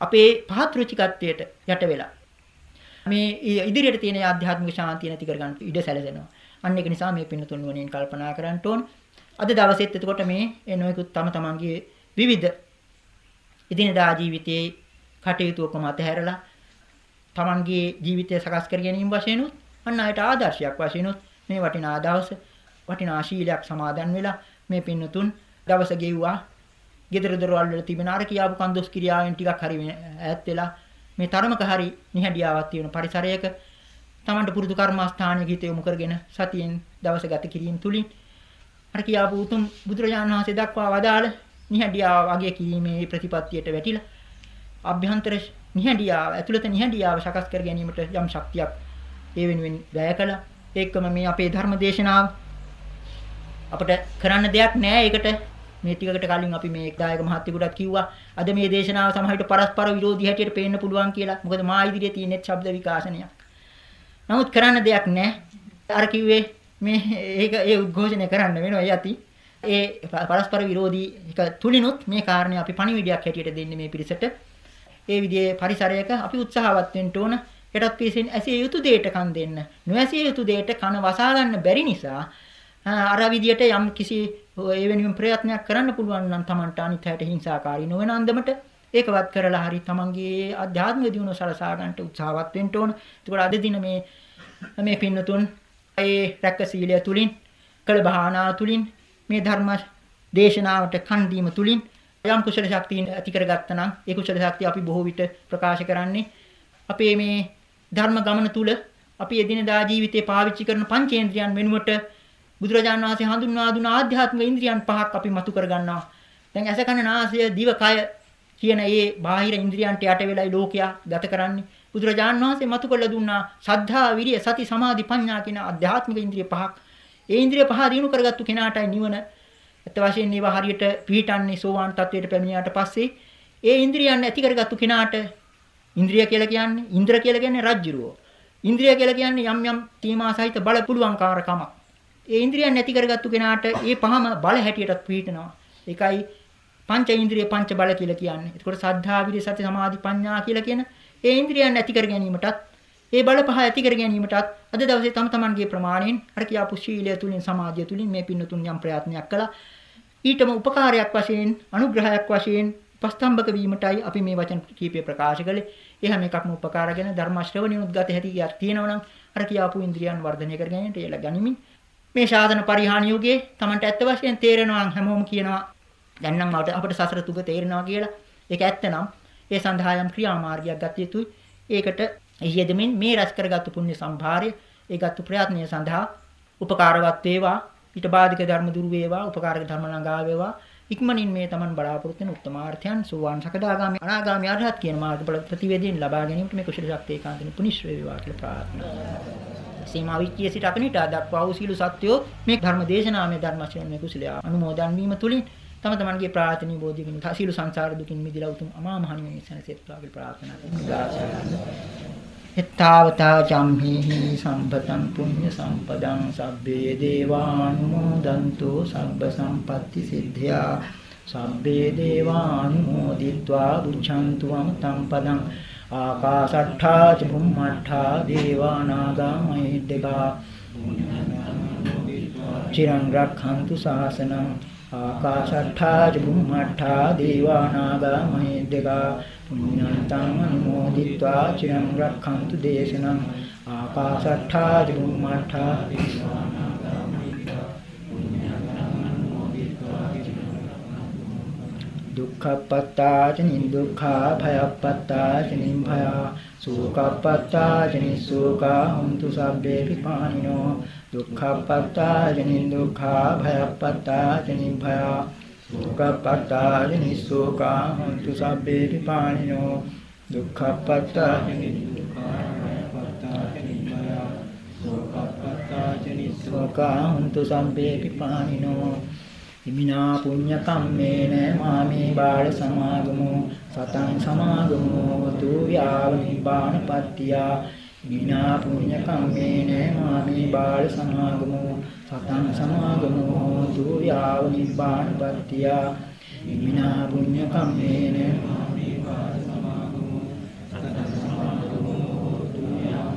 අපේ පහත් රුචිකත්වයට යට වෙලා මේ ඉදිරියට තියෙන ආධ්‍යාත්මික ශාන්තිය නැති කරගන්න ඉඩ සැලසෙනවා. අන්න ඒක නිසා මේ පින්නතුන් වලින් කල්පනා කරන්න ඕන. අද දවසෙත් එතකොට මේ එනෝයිකුත් තම තමන්ගේ විවිධ ඉදිනදා ජීවිතයේ කටයුතු ඔක්කොම අතහැරලා තමන්ගේ ජීවිතය සකස් කර ගැනීම වශයෙන් උත් අන්න අයට ආදර්ශයක් වශයෙන් උත් මේ වටිනා දවස වටිනා ශීලයක් සමාදන් වෙලා මේ පින්නතුන් දවස ගෙව්වා. ගෙදර දොරවල් වල තිබෙන අර කියාපු කන්දොස් ක්‍රියාවෙන් ටිකක් හරි ඈත් වෙලා මේ තරමක හරි නිහඬියාවක් තියෙන පරිසරයක Tamanට පුරුදු කර්මස්ථානයක හිත යොමු කරගෙන සතියෙන් දවස ගත කිරීම තුලින් අර කියාපු උතුම් බුදුරජාණන් වහන්සේ දක්වා වදාළ නිහඬියාව වගේ කීමේ ප්‍රතිපත්තියට වැටිලා අභ්‍යන්තර නිහඬියාව ඇතුළත නිහඬියාව සකස් කර ගැනීමට යම් ශක්තියක් ඒ වෙනුවෙන් වැය කළා. ඒකම මේ අපේ ධර්ම දේශනාව. අපිට කරන්න දෙයක් නෑ. ඒකට මේ ටිකකට කලින් අපි මේ එක්දායක මහත්තයෙකුටත් කිව්වා අද මේ දේශනාව සමහරවිට පරස්පර විරෝධී හැටියට පේන්න පුළුවන් කියලා. මොකද මා ඉදිරියේ තියෙන ශබ්ද විකාශනයක්. නමුත් කරන්න දෙයක් නැහැ. අර කිව්වේ මේ ඒක ඒ උද්ඝෝෂණය කරන්න වෙනවා යති. ඒ පරස්පර විරෝධී එක තුලිනුත් මේ කාරණේ අපි පණිවිඩයක් හැටියට දෙන්නේ මේ පිරිසට. ඒ විදිහේ පරිසරයක අපි උත්සාහවත් වෙන්න ඕන. යටත් පිරිසෙන් ඇසිය යුතු දෙයට කන් දෙන්න. නොඇසිය යුතු දෙයට කන වසා ගන්න බැරි නිසා අර විදියට යම් කිසි ඒ වෙනුවෙන් ප්‍රයත්නයක් කරන්න පුළුවන් නම් Tamanට අනිත් හැට හිංසාකාරී නොවන අන්දමට ඒකවත් කරලා හරි Tamanගේ ආධ්‍යාත්මික දියුණුව සලසා ගන්නට උත්සාහවත් වෙන්න ඕන. ඒකෝර අද දින මේ මේ පින්නතුන් ඒ රැක්ක සීලය තුලින් කළ භාවනාව තුලින් මේ ධර්ම දේශනාවට කන් දීම තුලින් යම් කුසල ශක්තිය ඇති කරගත්තා නම් ඒ කුසල ශක්තිය අපි බොහෝ විට ප්‍රකාශ කරන්නේ අපේ මේ ධර්ම ගමන තුල අපි එදිනදා ජීවිතේ පාවිච්චි කරන පංචේන්ද්‍රයන් වෙනුවට බුදුරජාණන් වහන්සේ හඳුන්වා දුන ආධ්‍යාත්මික ඉන්ද්‍රියන් පහක් අපි මතු කර ගන්නවා. දැන් ඇස කන නාසය දිව කය කියන ඒ බාහිර ඉන්ද්‍රියන්ට යට වෙලයි ලෝකයා ගත කරන්නේ. බුදුරජාණන් වහන්සේ මතු කරලා දුන්නා සද්ධා, විරිය, සති, සමාධි, ප්‍රඥා කියන ආධ්‍යාත්මික ඉන්ද්‍රිය පහක්. ඒ ඉන්ද්‍රිය පහ දිනු කරගත්තු කෙනාටයි නිවන. ඇත්ත වශයෙන්ම ඒවා හරියට පිහිටන්නේ සෝවාන් තත්වයට පැමිණියාට පස්සේ ඒ ඉන්ද්‍රියන් ඇති කරගත්තු කෙනාට ඉන්ද්‍රිය කියලා කියන්නේ ඉන්ද්‍ර කියලා කියන්නේ රජ්ජුරුව. ඉන්ද්‍රිය කියලා කියන්නේ යම් යම් තීමා සහිත බල පුළුවන්කාරකමක්. ඒ ඉන්ද්‍රියන් නැති කරගත්තු කෙනාට ඒ පහම බල හැටියටත් පිහිටනවා. ඒකයි පංච ඉන්ද්‍රිය පංච බල කියලා කියන්නේ. ඒකට සද්ධා විරිය සති සමාධි ප්‍රඥා කියලා කියන ඒ ඉන්ද්‍රියන් නැති කර ගැනීමටත් ඒ බල පහ ඇති කර ගැනීමටත් අද දවසේ තම තමන්ගේ ප්‍රමාණයෙන් අර කියාපු ශීලය තුලින් සමාධිය තුලින් මේ පින්නතුන් යම් ප්‍රයත්නයක් කළා. ඊටම උපකාරයක් වශයෙන් අනුග්‍රහයක් වශයෙන් පස්තම්බක වීමටයි අපි මේ වචන කීපය ප්‍රකාශ කළේ. ඒ හැම එකක්ම උපකාරගෙන ධර්ම ශ්‍රවණියුත් ගත හැකියාවක් තියෙනවා නම් අර කියාපු ඉන්ද්‍රියන් වර්ධනය කර ගැනීමට ඒලා ගනිමින් මේ සාධන පරිහාන යුගයේ Tamanට ඇත්ත වශයෙන් තේරෙනවා හැමෝම කියනවා දැන් නම් අපිට සසර තුග තේරෙනවා කියලා. ඒක ඇත්ත නම් ඒ සඳහා යම් ක්‍රියාමාර්ගයක් ගත යුතුයි. ඒකට යෙදෙමින් මේ රැස් කරගත්තු පුණ්‍ය සම්භාරය ඒගත්තු ප්‍රයත්නය සඳහා උපකාරවත් වේවා. ඊට බාධක ධර්ම දුරු වේවා. උපකාරක ධර්ම ළඟා වේවා. ඉක්මනින් මේ Taman බලාපොරොත්තු වෙන උත්තමාර්ථයන් සෝවාන් සකදාගාමි අනාගාමි අරහත් කියන මාර්ගඵල ප්‍රතිවේදීන් ලබා ගැනීමට මේ කුසල ශක්තිය ඒකාන්තයෙන් පුනිශ්‍රේ වේවා කියලා ප්‍රාර්ථනා කරනවා. සීමා විච්ඡිය සිට අකනිට දක්වා වූ සීල සත්‍යෝ මේ ධර්ම දේශනාමය ධර්ම ශ්‍රවණය කුසලයා අනුමෝදන් වීම තුලින් තම තමන්ගේ ප්‍රාර්ථනීය බෝධිකින් සීල සංසාර දුකින් මිදලා උතුම් අමා මහ නිවන සැනසෙත්වා කියලා ප්‍රාර්ථනා කරනවා. හෙත්තාවතා චම්හිහි සම්පතං පුඤ්ඤ සම්පදං සබ්බේ දේවානුමෝදන්තු සබ්බ සම්පatti සිද්ධා සබ්බේ දේවානුමෝදිत्वा බුද්ධන්තු අමතං පදං ආකාශට්ඨා ච බුම්මට්ඨා දේවානාගා මහිද්දකා චිරං රක්ඛන්තු ශාසනං ආකාශට්ඨා ච බුම්මට්ඨා දේවානාගා මහිද්දකා පුඤ්ඤන්තං අනුමෝදිत्वा චිරං රක්ඛන්තු දේශනං ආකාශට්ඨා චුම්මට්ඨා දුක්ඛපත්තා ච නිදුක්ඛා භයප්පත්තා ච නිභයා සෝකප්පත්තා ච නිසෝකා හුන්තු සබ්බේ පිපානිනෝ දුක්ඛපත්තා ච නිදුක්ඛා භයප්පත්තා ච නිභයා දුක්ඛපත්තාය නිස්සෝකා හොන්තු සබ්බේ පිපානිනෝ දුක්ඛපත්තාය නිස්සෝකා හොන්තු සබ්බේ පිපානිනෝ ඉමිනා පුඤ්ඤ කම්මේන මාමේ බාල සමාගමෝ සතං සමාගමෝ තු යාව නිබ්බානපත්තියා විනා පුඤ්ඤ කම්මේන මාමේ බාල සමාගමෝ සතං සමාගමෝ හෝතු යාව නිබ්බාන පත්තිය විනා පුඤ්ඤ කම්මේන මාමේ බාල සමාගමෝ සතං සමාගමෝ හෝතු යාව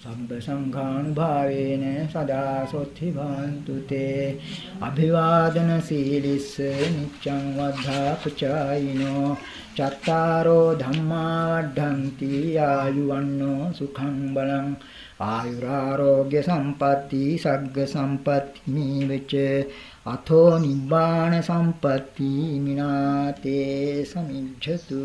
සම්බ සංඝානුභාවේන සදා සොත්ති භාන්තු තේ අභිවාදන සීලිස්ස නිච්ඡං වද්ධා පුචායිනෝ චත්තාරෝ ධම්මා වඩ්ඩಂತಿ ආයුවන්නෝ සුඛං බලං ආයුරාෝග්‍ය සම්පatti සග්ග සම්පatti මීවච අතෝ නිබ්බාන සම්පatti මිනාතේ සමිච්ඡතු